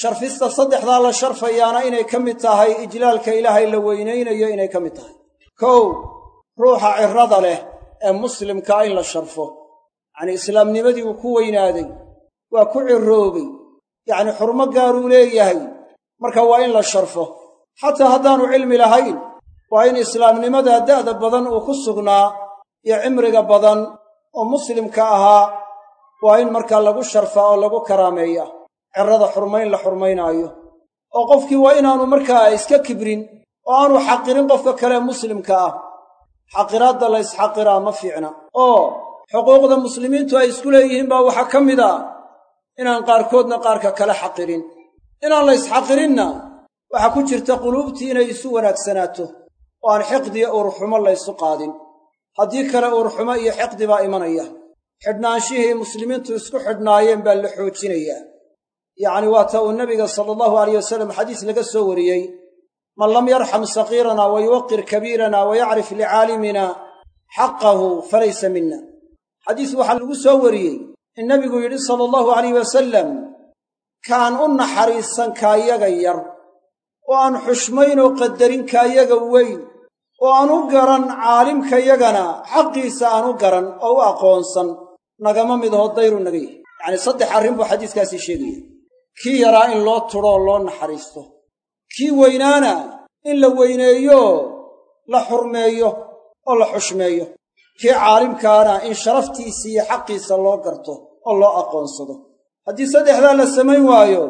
Sharfista saddexdaa la sharfayaana inay ka mid tahay ijlaalka ilaahay la weynaynayo inay ka mid tahay. Kow ruuxa cirrada leh ee muslimkaa in la sharfo. Yacnii islaamnimadii uu ku weynaaday waa ku cirroobay. Yacnii xurmo gaaruu leeyahay. Marka waa in la sharfo xataa haddaanu cilmi lahayn waa in islaamnimada da'da badan uu ku sugnaa iyo cimriga badan oo muslimka ahaa waa in markaa lagu sharfaa oo lagu karaameeya cirrada xurmayn la xurmaynaayo. Oo qofkii waa inaanu markaa iska kibrin oo aanu xaqirin qofka kale muslimka ah. Xaqiraadda la ysxaqiraa ma fiicna. Oo xuquuqda muslimiintu ay isku leeyihiin baa waxaa ka mid a inaan qaarkoodna qaarka kale xaqirin. Inaan la ysxaqirinna waxaa ku jirta quluubtii inay isu wanaagsanaato oo aan xiqdiya uurxumo laysu qaadin. Haddii kale uurxumo iyo xiqdi baa imanaya. Xidhnaanshihii muslimiintu isku xidhnaayeen baa la xoojinayaa yacni waata uu nebiga sala allahu alayh wasalam xadiis laga soo wariyey man lam yarxam sakiirana wa yuwaqir kabiirana wa yacrif licaalimina xaqahu falaysa mina xadiis waxaa lagu soo wariyey in nebigu yidhi sala allahu alayh wasalam kaan u naxariisan kaayaga yar oo aan xushmayn oo qadarin kaayaga weyn oo aan u garan caalimkayagana xaqiisa aan u garan oo u aqoonsan nagama mid aho dayru naga yahy yacnii saddex arrin buu xadiiskaasi sheegaya. Kii yaraa in loo tudho oo loo naxariisto. Kii weynaana in la weyneeyo la xurmeeyo oo la xushmeeyo. Kii caalimkaana in sharaftiisa iyo xaqiisa loo garto oo loo aqoonsado. Haddii saddexdaa la samayn waayo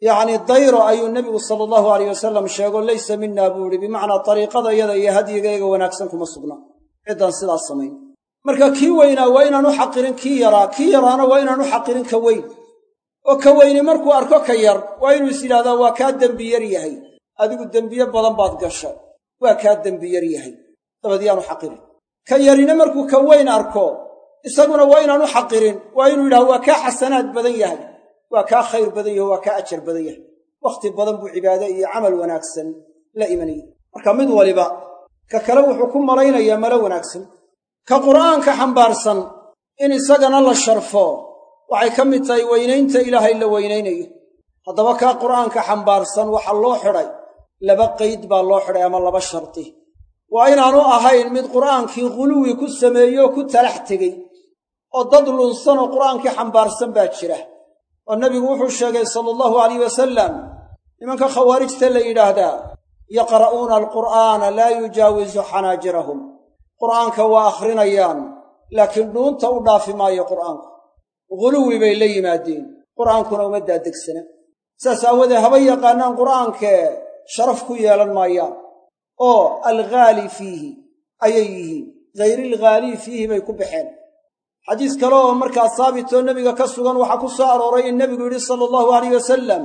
yacnii dayro ayuu nebigu sala allahu alayh wasalam sheego laysa minaa buu idhi bimacnaa dariiqadayada iyo hadyigayga wanaagsan kuma sugna. Ciddaan sidaas samayn. Marka kii weynaa waa inaan u xaqirin kii yaraa kii yaraana waa inaan u xaqirin ka weyn. Oo ka weyni markuu arko ka yar waa inuu is yidhahdaa waa kaa dembi yar yahay. Adigu dembiye badan baad gasha. Waa kaa dembi yar yahay. Dabad yaanu xaqirin. Ka yarina markuu ka weyn arko isaguna waa inaanu xaqirin. Waa inuu yidhahda waa kaa xasanaad badan yahay waa kaa khayr badan yahay waa kaa ajar badan yahay. Wakhti badan buu cibaade iyo camal wanaagsan la imanayay. Marka mid waliba ka kale wuxuu ku malaynayaa malo wanaagsan. Ka qur'aanka xambaarsan in isagana la sharfo waxay ka mid tahay weynaynta ilaahay la weynaynayo haddaba kaa qur'aanka xambaarsan waxaa loo xidhay laba qayd baa loo xidhay ama laba shardi waa inaanu ahayn mid qur'aankii khuluwi ku sameeyo ku talax tegey oo dad lunsan oo qur'aankii xambaarsan baa jira oo nebigu wuxuu sheegay sala allahu alayh wasalam nimanka khawaarijta la yidhaahdaa yaqra'uuna alqur'aana laa yujaawisu xanaajirahum. Qur'aanka waa akhrinayaan laakiin dhuunta u dhaafi maayo qur'aanku. Ghuluwi bay la yimaadeen. Qur'aankuna uma daadegsana saas aawoodee haba yaqaanaan qur'aankee sharaf ku yeelan maayaan. Oo alghaali fiihi ayay yihiin. Hayrilghaalii fiihi bay ku baxeen xadiis kale oo markaa saabitoo nebiga ka sugan waxaa ku soo arooray in nebigu yidhi sala allahu alayh wasalam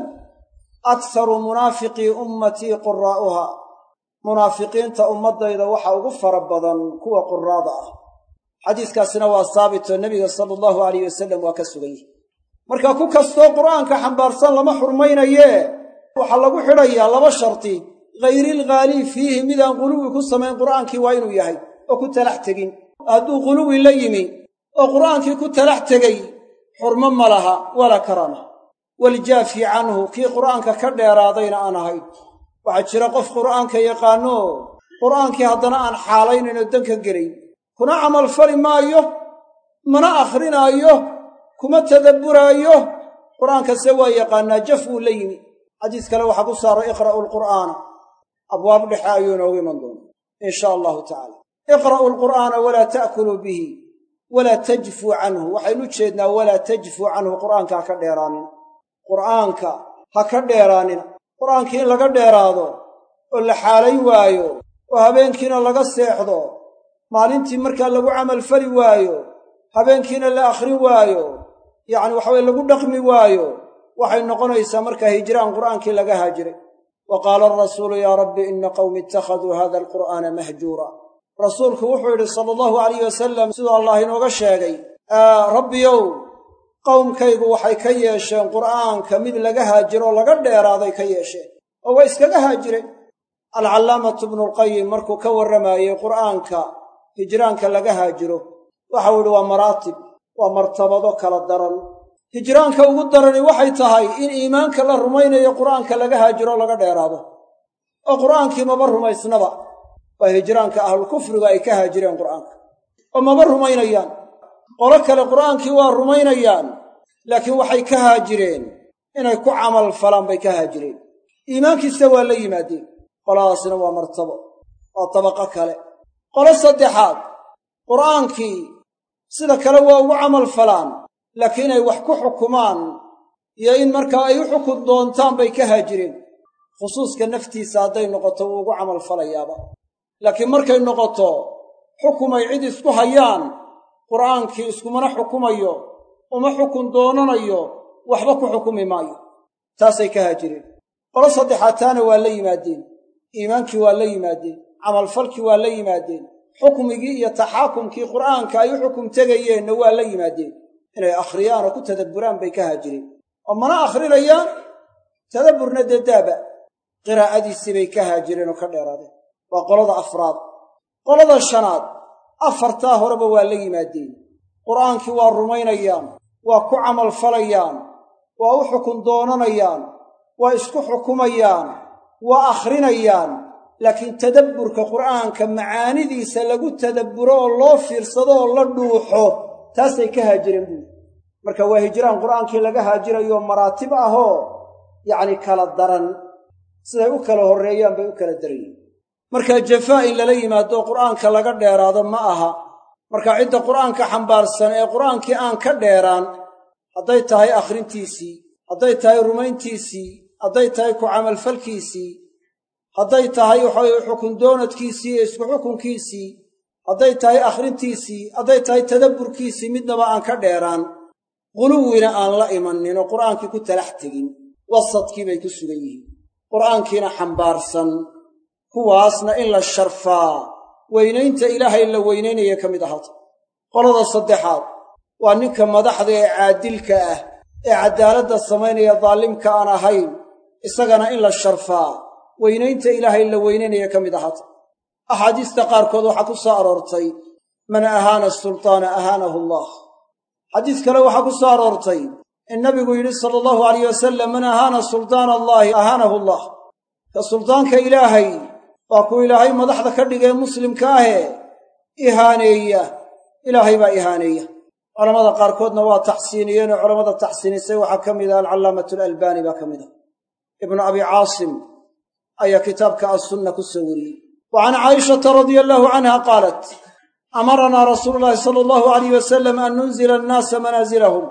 akharu munaafiqii ummatii quraa'uha munaafiqiinta ummaddayda waxa ugu fara badan kuwa quraada ah. Xadiiskaasina waa saabitoo nebiga sala allahu alayh wasalam waa ka sugan yihi marka ku kastoo qur'aanka xambaarsan lama xurmaynayee waxaa lagu xidhayaa laba sharti. Hayrilghaalii fiihi midaan quluwi ku samayn qur'aankii waa inuu yahay oo ku talax tegin. Hadduu quluwi la yimi oo qur'aankii ku talax tegey xurmo ma laha walaa karama waljaafi canhu kii qur'aanka ka dheeraadayna aan ahayn. Waxaa jira qof qur'aanka yaqaano qur'aankii haddana aan xaalaynaynoo danka gelayn kuna camalfali maayo mana akhrinaayo kuma tadabburaayo qur'aankase waa yaqaannaa jaf wuu la yimi. Xadiis kale waxaa ku saaray iqra'u alqur'aana abwaab dhexe ayuu inoogu iman doona in sha allahu tacala iqra'uu alqur'aana walaa ta'kuluu bihi walaa tajfuu canhu. Waxaynu jeednaa walaa tajfuu canhu qur'aanka ha ka dheeraanina qur'aanka ha ka dheeraanina. Qur'aankii in laga dheeraado oo la xaalayn waayo oo habeenkiina laga seexdo maalintii markaa lagu camalfali waayo habeenkiina la akhrin waayo yacni waxaweye lagu dhaqmi waayo waxay noqonaysaa markaa hijraan qur'aankii laga haajiray. Wa qaala arasuulu yaa rabbi ina qawmi ittakhaduu hada alqur'aana mahjuura rasuulku wuxuu yidhi sala allahu alayh wasalam siduu allah inooga sheegay rabbiyow qowmkaygu waxay ka yeesheen qur'aanka mid laga haajiroo laga dheeraaday ka yeesheen. Oo waa iskaga haajireen alcallaamatu bnulqayim markuu ka warramaayey qur'aanka hijraanka laga haajiro waxau yidhi waa maraatib waa martabado kala daran. Hijraanka ugu darani waxay tahay in iimaanka la rumaynayo qur'aanka laga haajiro laga dheeraado. Oo qur'aankii maba rumaysnaba waa hijraanka ahlulkufrigu ay ka haajireen qur'aanka. Oo maba rumaynayaan? Qolo kale qur'aankii waa rumaynayaan laakiin waxay ka haajireen. Inay ku camal falaan bay ka haajireen. Iimaankiisa waa la yimaadeen qoladaasna waa martabo waa tabaqo kale. Qolo saddexaad qur'aankii sida kale waa ugu camal falaan laakiin inay wax ku xukumaan iyo in markaa ay u xukun doontaan bay ka haajireen. Khusuuska naftiisa hadday noqoto wuu ugu camal falayaaba laakiin markay noqoto xukumay cid isku hayaan qur'aankii iskumana xukumayo uma xukun doonanayo waxba ku xukumi maayo. Taasay ka haajireen. Qolo saddexaad taana waa la yimaadeen. Iimaankii waa la yimaadeen. Camalfalkii waa la yimaadeen. Xukmigii iyo taxaakumkii qur'aanka ay u xukum tegayeenna waa la yimaadeen. Inay akhriyaan oo ku tadabburaan bay ka haajireen. Oo mana akhrinayaan tadabburna dadaaba. Qiraa'adiisii bay ka haajireen oo ka dheeraadeen waa qolada afraad. Qolada shanaad. Afartaa horeba waa la yimaadeen. Qur'aankii waa rumaynayaan waa ku camalfalayaan waa u xukun doonanayaan waa isku xukumayaan waa akhrinayaan. Laakiin tadabburka qur'aanka macaanidiisa lagu tadabburo oo loo fiirsado oo la dhuuxo taasay ka haajireen buuri marka waa hijraan qur'aankii laga haajirayo maraatib ahoo yacni kala daran. Siday u kala horreeyaan u kala darayiin marka jafaa in lala yimaado qur'aanka laga dheeraado ma aha. Marka cidda qur'aanka xambaarsan ee qur'aankii aan ka dheeraan hadday tahay akhrintiisii hadday tahay rumayntiisii hadday tahay ku camalfalkiisii hadday tahay waxaweye xukun iyo isku xukunkiisii hadday tahay akhrintiisii hadday tahay tadabburkiisii midnaba aan ka dheeraan. Quluwina aan la imanin oo qur'aankii ku talax tegin wasadkii bay ku sugan yihiin. Qur'aankiina xambaarsan kuwaasna in la sharfaa. Weynaynta ilaahay la weynaynaya ka mid ahaata qolada saddexaad waa ninka madaxda ee caadilka ah ee caddaaladda samaynaya daalimka aan ahayn isagana in la sharfaa. Weynaynta ilaahay la weynaynaya ka mid ahaata axaadiista qaarkood waxaa ku soo aroortay man ahaana sultaana ahaanahu allah. Xadiis kale waxaa ku soo aroortay in nabigu yidhi sala allahu alayh wasalam man ahaana sultaana allaahi ahaanahu allah. Ka sultaanka ilaahay waa kuu ilaahay madaxda ka dhigee muslimka ahee. Ihaaneeya. Ilaahay baa ihaaneeya. Culammada qaarkoodna waa taxsiiniyeenoo culammada taxsiinisay. Waxaa ka mid ah alcallaamatu alalbaani baa ka mid ah. Ibnu abi caasim ayaa kitaabka assunna ku soo wariyey. Wa can caayishata radia allaahu canha qaalat amaranaa rasuulu llaahi sala allahu alayh wasalam an nunzila annaasa manaasilahum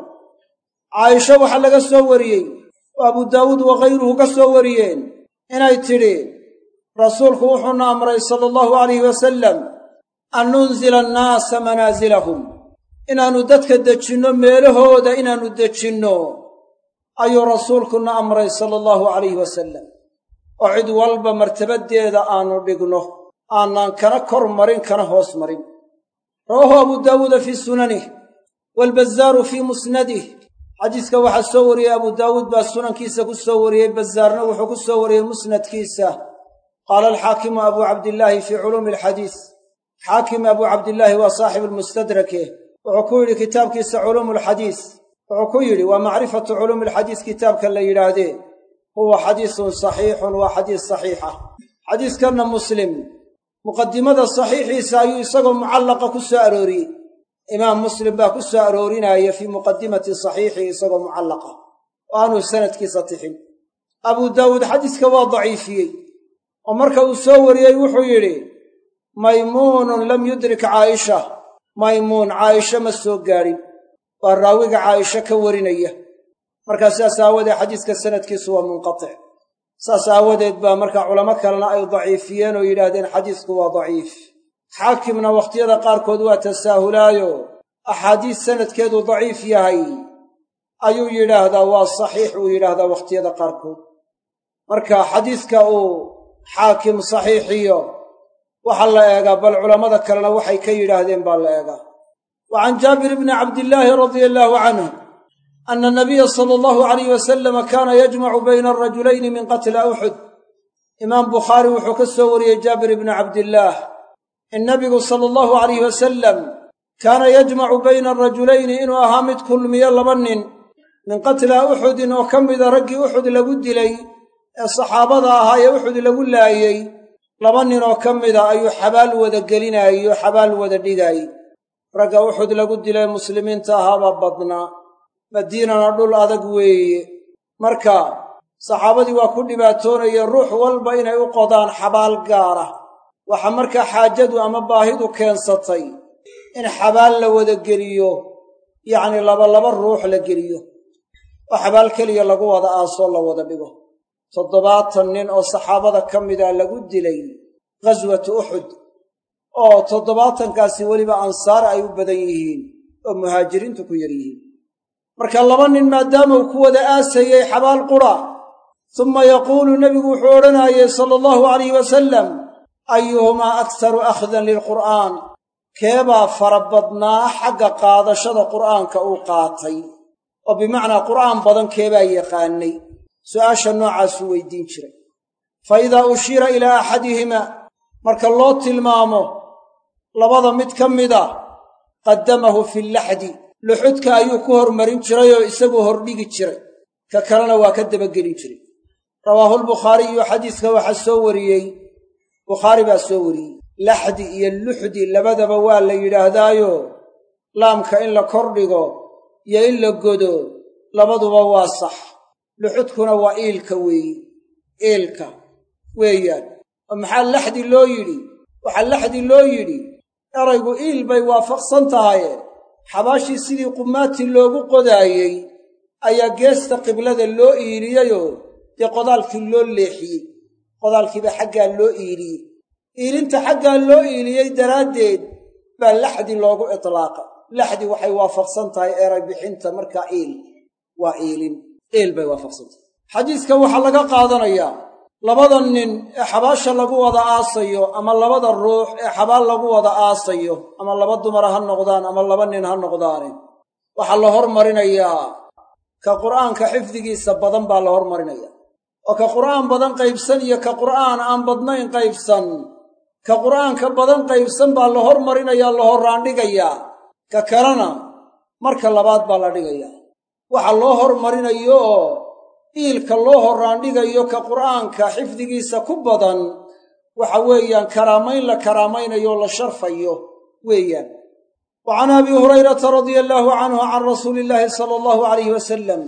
caaisha waxaa laga soo wariyey oo abu daawuud wakayruhu ka soo wariyeen inay tidhi rasuulku wuxuuna amray sala allahu alayh wasalam an nunzila annaasa manaasilahum inaannu dadka dejinno meelahooda inaannu dejinno ayuu rasuulkuna amray sala allahu alayh wasalam oo cid walba martabaddeeda aannu dhigno aanaan kana kor marin kana hoos marin. Rawaahu abu daawuuda fii sunanih waalbazaaru fii musnadih xadiiska waxaa soo wariyey abu daawuud baa sunankiisa ku soo wariyey bazaarna wuxuu ku soo wariyey musnadkiisa qaala alxaakimu abu cabdillaahi fii culuumi alxadiis xaakim abu cabdillaahi waa saaxibu lmustadrake wuxuu ku yidhi kitaabkiisa culuumu alxadiis wuxuu ku yidhi waa macrifatu culuumi alxadiis kitaabka la yidhaahdee huwa xadiisun saxiixun waa xadiis saxiixa xadiiskanna muslim muqadimada saxiixiisa ayuu isagoo mucallaqa ku soo arooriyey imaam muslim baa ku soo aroorinaya fii muqadimati saxiixi isagoo mucallaqa oo aanuu sanadkiisa tixin abuu daawuud xadiiska waa daciifiyey oo marka uu soo wariyey wuxuu yidhi maymuunun lam yudrik caaisha. Maymuun caaisha ma soo gaadhin waa raawiga caaisha ka warinaya. Markaa sidaas aawadeed xadiiska sanadkiisu waa munqatic saas aawadeed baa markaa culamo kalena ay daciifiyeen oo yidhaahdeen xadiisku waa daciif. Xaakimna wakhtiyada qaarkood waa tasaahulaayo. Axaadiis sanadkeedu daciif yahay. Ayuu yidhaahdaa waa saxiix uu yidhaahdaa wakhtiyada qaarkood. Marka xadiiska uu xaakim saxiixiyo waxaa la eegaa bal culammada kalena waxay ka yidhaahdeen baa la eegaa wa can jaabir bni cabdillaahi radia allaahu canhu ana anabiya sala allahu alayh wasalama kaana yajmacu bayna arajulayni min qatla uxud imaam bukhaari wuxuu ka soo wariyey jaabir ibni cabdillaah in nabigu sala allahu alayh wasalam kaana yajmacu bayna arajulayni inuu ahaa mid kulmiyo laba nin min qatla uxudin oo ka mida raggii uxud lagu dilay ee saxaabada ahaa ee uxud lagu laayey laba nin oo ka mida ayuu xabaal wada gelinaayo xabaal wada dhigaayey ragga uxud lagu dilay muslimiinta ahaabaa badnaa madiinana dhul adag weeye. Marka saxaabadii waa ku dhibaatoonayeen ruux walba inay u qodaan xabaal gaara waxaa markaa xaajadu ama baahidu keensatay in xabaal la wada geliyo yacnii labalaba ruux la geliyo. Oo xabaal keliya lagu wada aasoo la wada dhigo toddobaatan nin oo saxaabada ka mida lagu dilay ghaswatu uxud oo toddobaatankaasi weliba ansaar ay u badan yihiin oo muhaajiriintu ku yar yihiin. Marka laba nin maadaama uu ku wada aasayey xabaal qura summa yaquulu nebigu wuxuu odhanaayey sala allahu alayh wasalam ayuhumaa akharu akhdan lilqur'aan? Keebaa fara badnaa xagga qaadashada qur'aanka uu qaatay oo bimacnaa qur'aan badan keebaa yaqaanay su'aasha noocaasuu weydiin jiray. Fa idaa ushiira ilaa axadihimaa marka loo tilmaamo labada mid ka mida qaddamahu fi llaxdi luxudka ayuu ku hormarin jiray oo isaguu hordhigi jiray. Ka kalena waa ka dabagelin jiray. Rawaahulbukhaariyu xadiiska waxaa soo wariyey bukhaari baa soo wariyey. Laxdi iyo luxdi labadaba waa la yidhaahdaayo laamka in la kordhigo iyo in la godo labaduba waa sax luxudkuna waa iilka weeye iilka weeyaan. Oo maxaa laxdi loo yidhi? Waxaa laxdi loo yidhi eraygu iil bay waafaqsan tahaye. Xabaashii sidii qumaati loogu qodaayey ayaa geesta qiblada loo iiliyeyoo dee qodaalkii loo leexiyey qodaalkiiba xaggaa loo iiliyey. Iilinta xaggaa loo iiliyey daraaddeed baa laxdi loogu itlaaqa laxdi waxay waafaqsan tahay eray bixinta markaa iil waa iilin iil bay waafaqsan tahay. Xadiiska waxaa laga qaadanayaa labada nin ee xabaasha lagu wada aasayo ama labada ruux ee xabaal lagu wada aasayo ama laba dumara ha noqdaan ama laba nin ha noqdaane waxaa la hormarinayaa. Ka qur'aanka xifdigiisa badan baa la hormarinaya. Oo ka qur'aan badan qaybsan iyo ka qur'aan aan badnayn qaybsan. Ka qur'aanka badan qaybsan baa la hormarinayaa la horraandhigayaa. Ka kalena marka labaad baa la dhigayaa waxa loo hormarinayo oo iilka loo horraandhigayo ka qur'aanka xifdigiisa ku badan waxa weeyaan karaamayn la karaamaynayo la sharfayo weeyaan. Wa can abii hurayrata radia allaahu canhu can rasuuli illaahi sala allahu alayh wasalam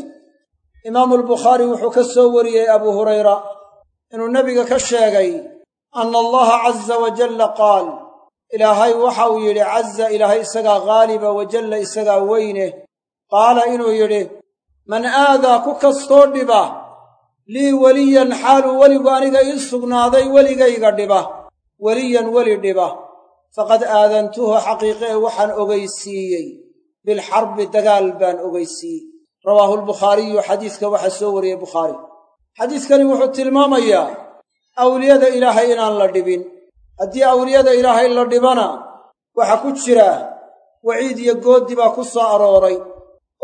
imaamu albukhaari wuxuu ka soo wariyey abuu hurayra inuu nebiga ka sheegay anna allaha caza wajalla qaal. Ilaahay waxa uu yidhi caza ilaahay isagaa ghaaliba wajalla isagaa weyne qaala inuu yidhi man aadaa ku kastoo dhiba lii weliyan xaaluu weligu aniga ii sugnaaday weligayga dhiba weliyan weli dhiba faqad aadantuhu xaqiiqee waxaan ogeysiiyey bilxarbi dagaal baan ogeysiiyey rawaahu albukhaariyu xadiiska waxaa soo wariyey bukhaari. Xadiiskani wuxuu tilmaamayaa awliyada ilaahay inaan la dhibin. Haddii awliyada ilaahay la dhibana waxaa ku jira waciid iyo gooddi baa ku soo arooray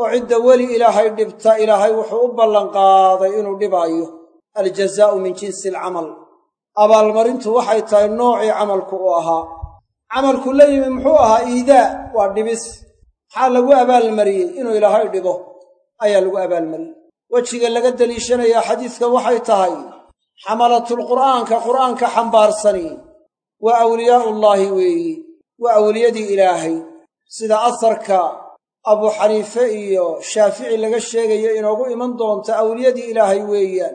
oo cidda weli ilaahay dhibta ilaahay wuxuu u ballanqaaday inuu dhibaayo. Aljazaa'u min jinsi alcamal abaalmarintu waxay tahay noocii camalku u ahaa. Camalku la yimi muxuu ahaa iidaa waa dhibis. Maxaa lagu abaalmariyey? Inuu ilaahay dhibo ayaa lagu abaalmariyey. Wejiga laga deliishanayaa xadiiska waxay tahay xamalatulqur'aanka qur'aanka xambaarsani waa awliyaa'ullaahi weeyi. Waa awliyadii ilaahay. Sida asarka abuu xaniife iyo shaafici laga sheegayo inoogu iman doonta awliyadii ilaahay weeyaan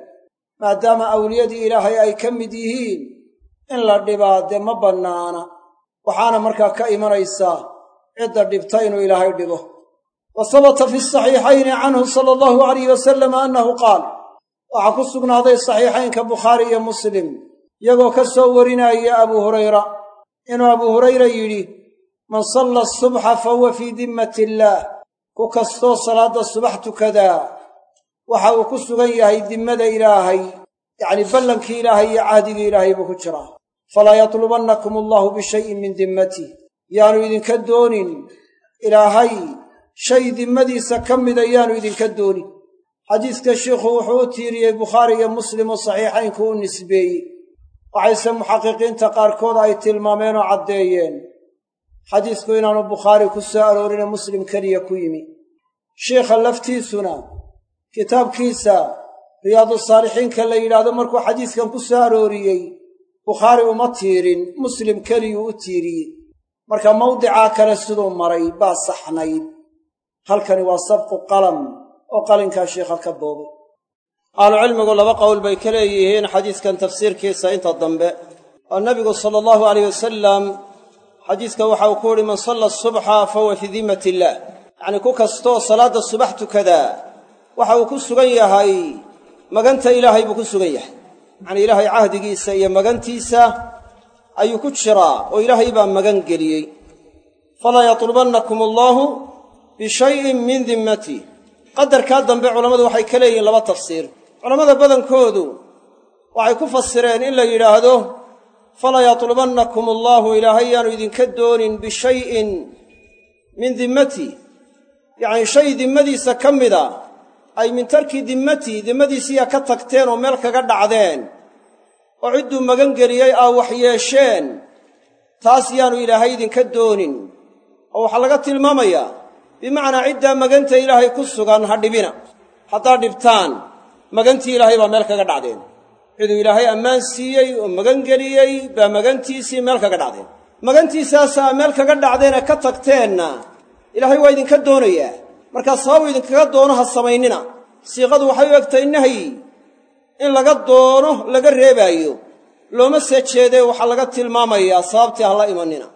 maadaama awliyadii ilaahay ay ka mid yihiin in la dhibaa dee ma bannaana. Waxaana markaa ka imanaysaa cidda dhibta inuu ilaahay dhibo wa sabata fi saxiixayni canhu sala allahu alayh wasalam annahu qaal waxaa ku sugnaaday saxiixaynka bukhaari iyo muslim iyagoo ka soo warinaya abuu hurayra inuu abuu hurayra yidhi man salla asubxa fa huwa fii dimmati illaah ku kastoo salaadda subax tukadaa waxa uu ku sugan yahay dimmada ilaahay yacnii ballankii ilaahay iyo cahdigii ilaahay buu ku jiraa falaa yatlubannakum allahu bishayin min dimmatih yaanu idinka doonin ilaahay shay dimmadiisa ka mida yaanu idinka doonin. Xadiiska shiikhu wuxuu u tiiriyey bukhaari iyo muslim oo saxiixaynku u nisbeeyey. Waxayse muxaqiqiinta qaarkood ay tilmaameen caddeeyeen xadiisku inaanu bukhaari ku soo aroorine muslim keliya ku yimi. Shiikha laftiisuna kitaabkiisa riyaadu saalixiinka la yidhaahdo markuu xadiiskan ku soo arooriyey bukhaari uma tiirin muslim keliyuu u tiiriyey. Marka mawdicaa kale siduu maray baa saxnayd. Halkani waa sabqu qalam oo qalinkaa shiikha ka boobay ahlucilmigu laba qowl bay ka leeyihiin xadiiskan tafsiirkiisa inta dambe. Oo nebigu sala allahu alayh wasalam xadiiska waxa uu ku yihi man salla asubxa fa huwa fii dimmati illaah yacnii ku kastoo salaadda subax tukadaa waxa uu ku sugan yahay maganta ilaahay buu ku sugan yahay. Yacnii ilaahay cahdigiisa iyo magantiisa ayuu ku jiraa oo ilaahay baa magan geliyey. Falaa yatlubannakum allaahu bishayin min dimmatih qadarkaa dambe culammadu waxay ka leeyihiin laba tafsiir. Culammada badankoodu waxay ku fasireen in la yidhaahdo falaa yatlubannakum allaahu ilaahay yaanu idinka doonin bishayin min dimmati. Yacnii shay dimmadiisa ka mida ay min tarki dimmati dimmadiisiiya ka tagteen oo meel kaga dhacdeen oo cidduu magan geliyey aa wax yeesheen taas yaanu ilaahay idinka doonin. Oo waxaa laga tilmaamayaa bimacnaa ciddaa maganta ilaahay ku sugan ha dhibina haddaad dhibtaan magantii ilaahay baa meel kaga dhacdeen ciduu ilaahay ammaan siiyey oo magan geliyey baa magantiisii meel kaga dhacdeen magantiisaasaa meel kaga dhacdeen ee ka tagteenna ilaahay waa idinka doonayaa. Markaa sababu idinkaga doono ha samaynina. Siiqadu waxay u egtahay nahyi in laga doono laga reebaayo. Looma see jeedee waxaa laga tilmaamayaa sababtii ha la imanina.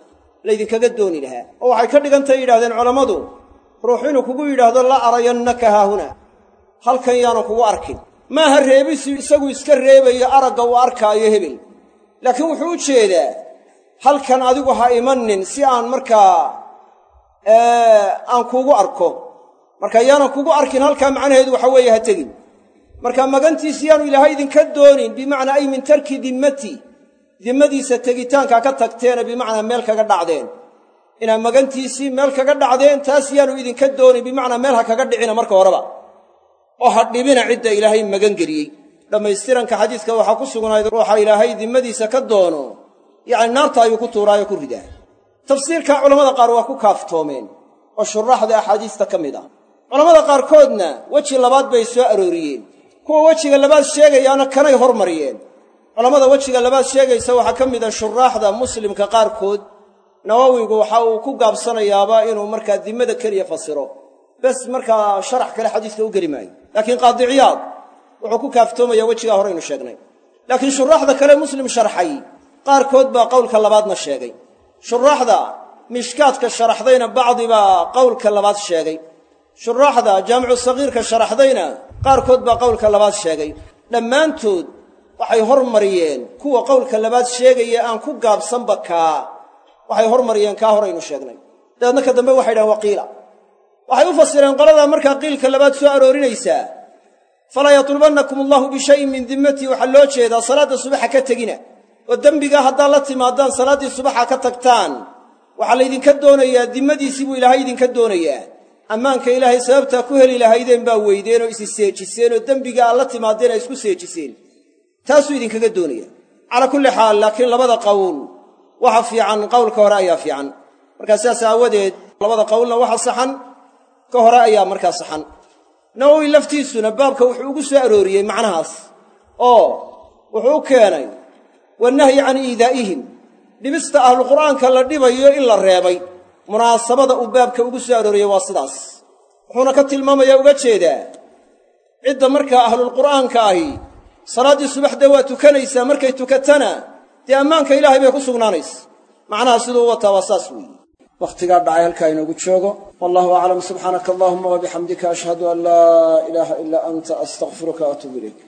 Laydinkaga dooni lahaa. Oo waxay ka dhigantay yidhahdeen culammadu ruux inuu kugu yidhaahdo la arayannaka haahuna. Halkan yaanu kugu arkin maaha reebisu isagu iska reebayo aragga uu arkaayo hebel. Laakiin wuxuu u jeedaa halkan adigu ha imanin si aan markaa aan kuugu arko. Marka yaanan kugu arkin halkaa macnaheedu waxa weeye ha tegin. Marka magantiisi yaanu ilaahay idinka doonin bimacnaa ay min tarki dimmati dimmadiisa tegitaankaa ka tagteena bimacnaa meel kaga dhacdeen. Inaad magantiisii meel kaga dhacdeen taas yaanu idinka doonin bimacnaa meel ha kaga dhicina marka horeba oo ha dhibina cidda ilaahay magan geliyey. Dhammaystiranka xadiiska waxaa ku sugnayd ruuxa ilaahay dimmadiisa ka doono. Yacni naarta ayuu ku tuuraayo ku ridaa. Tafsiirkaa culammada qaar waa ku kaaftoomeen oo shuraaxda axaadiista ka mid ah culammada qaarkoodna weji labaad bay soo arooriyeen. Kuwa wejiga labaad sheegayaana kanay hormariyeen. Culammada wejiga labaad sheegaysa waxaa ka mid ah shuraaxda muslimka qaarkood. Nawowigu waxa uu ku gaabsanayaaba inuu markaa dimmada keliya fasiro. Bes markaa sharax kale xadiiska u geli maayo laakiin qaadiciyaad wuxuu ku kaaftoomayaa wejigaa horeynu sheegnay. Laakiin shuraaxda kale muslim sharxay qaarkood baa qowlka labaadna sheegay. Shuraaxda mishkaadka sharaxdayna bacdi baa qowlka labaad sheegay. Shuraaxda jaamicu sagiirka sharaxdayna qaarkood baa qowlka labaad sheegay. Dhammaantood waxay hormariyeen kuwa qowlka labaad sheegaya aan ku gaabsanba kaa. Waxay hormariyeen kaa horaynu sheegnay. Dabeedna ka dambe waxay dhahen waqiila waxay u fasireen qoladaa markaa qiilka labaad soo aroorinaysaa falaa yatlubannakum allahu bishayin min dimmatii waxaa loo jeedaa salaadda subaxa ka tegina oo dembigaa haddaad la timaadaan salaaddii subaxa ka tagtaan. Waxaa laydinka doonayaa dimmadiisii buu ilaahay idinka doonayaa. Ammaanka ilaahay sababtaa ku heli lahaydeen baa weydeen oo isi seejiseen oo dembiga aad la timaadeen ay isku seejiseen. Taasuu idinkaga doonaya calaa kulli xaal laakiin labada qowl waxa fiican qowlka hore ayaa fiican. Markaa sidaas aawadeed labada qowlna waxa saxan ka hore ayaa markaa saxan. Nawowi laftiisuna baabka wuxuu ugu soo arooriyey macnahaas oo wuxuu u keenay wannahyi can iidaa'ihim. Dhibista ahluqur'aanka la dhibayo in la reebay. Munaasabada uu baabka ugu soo arooriyey waa sidaas. Wuxuuna ka tilmaamayaa uga jeedaa cidda markaa ahlulqur'aanka ahi salaaddii subaxdee waa tukanaysaa markay tukatana dee ammaanka ilaahay bay ku sugnaanaysa macnaha siduu u wataa waa saas weeye wakhtigaa dhacay halkaa inoogu joogo. Wallahu aclam subxaanaka allahuma wabixamdika ashhadu an laa ilaaha ilaa anta astaqfiruka waatuubu ilayk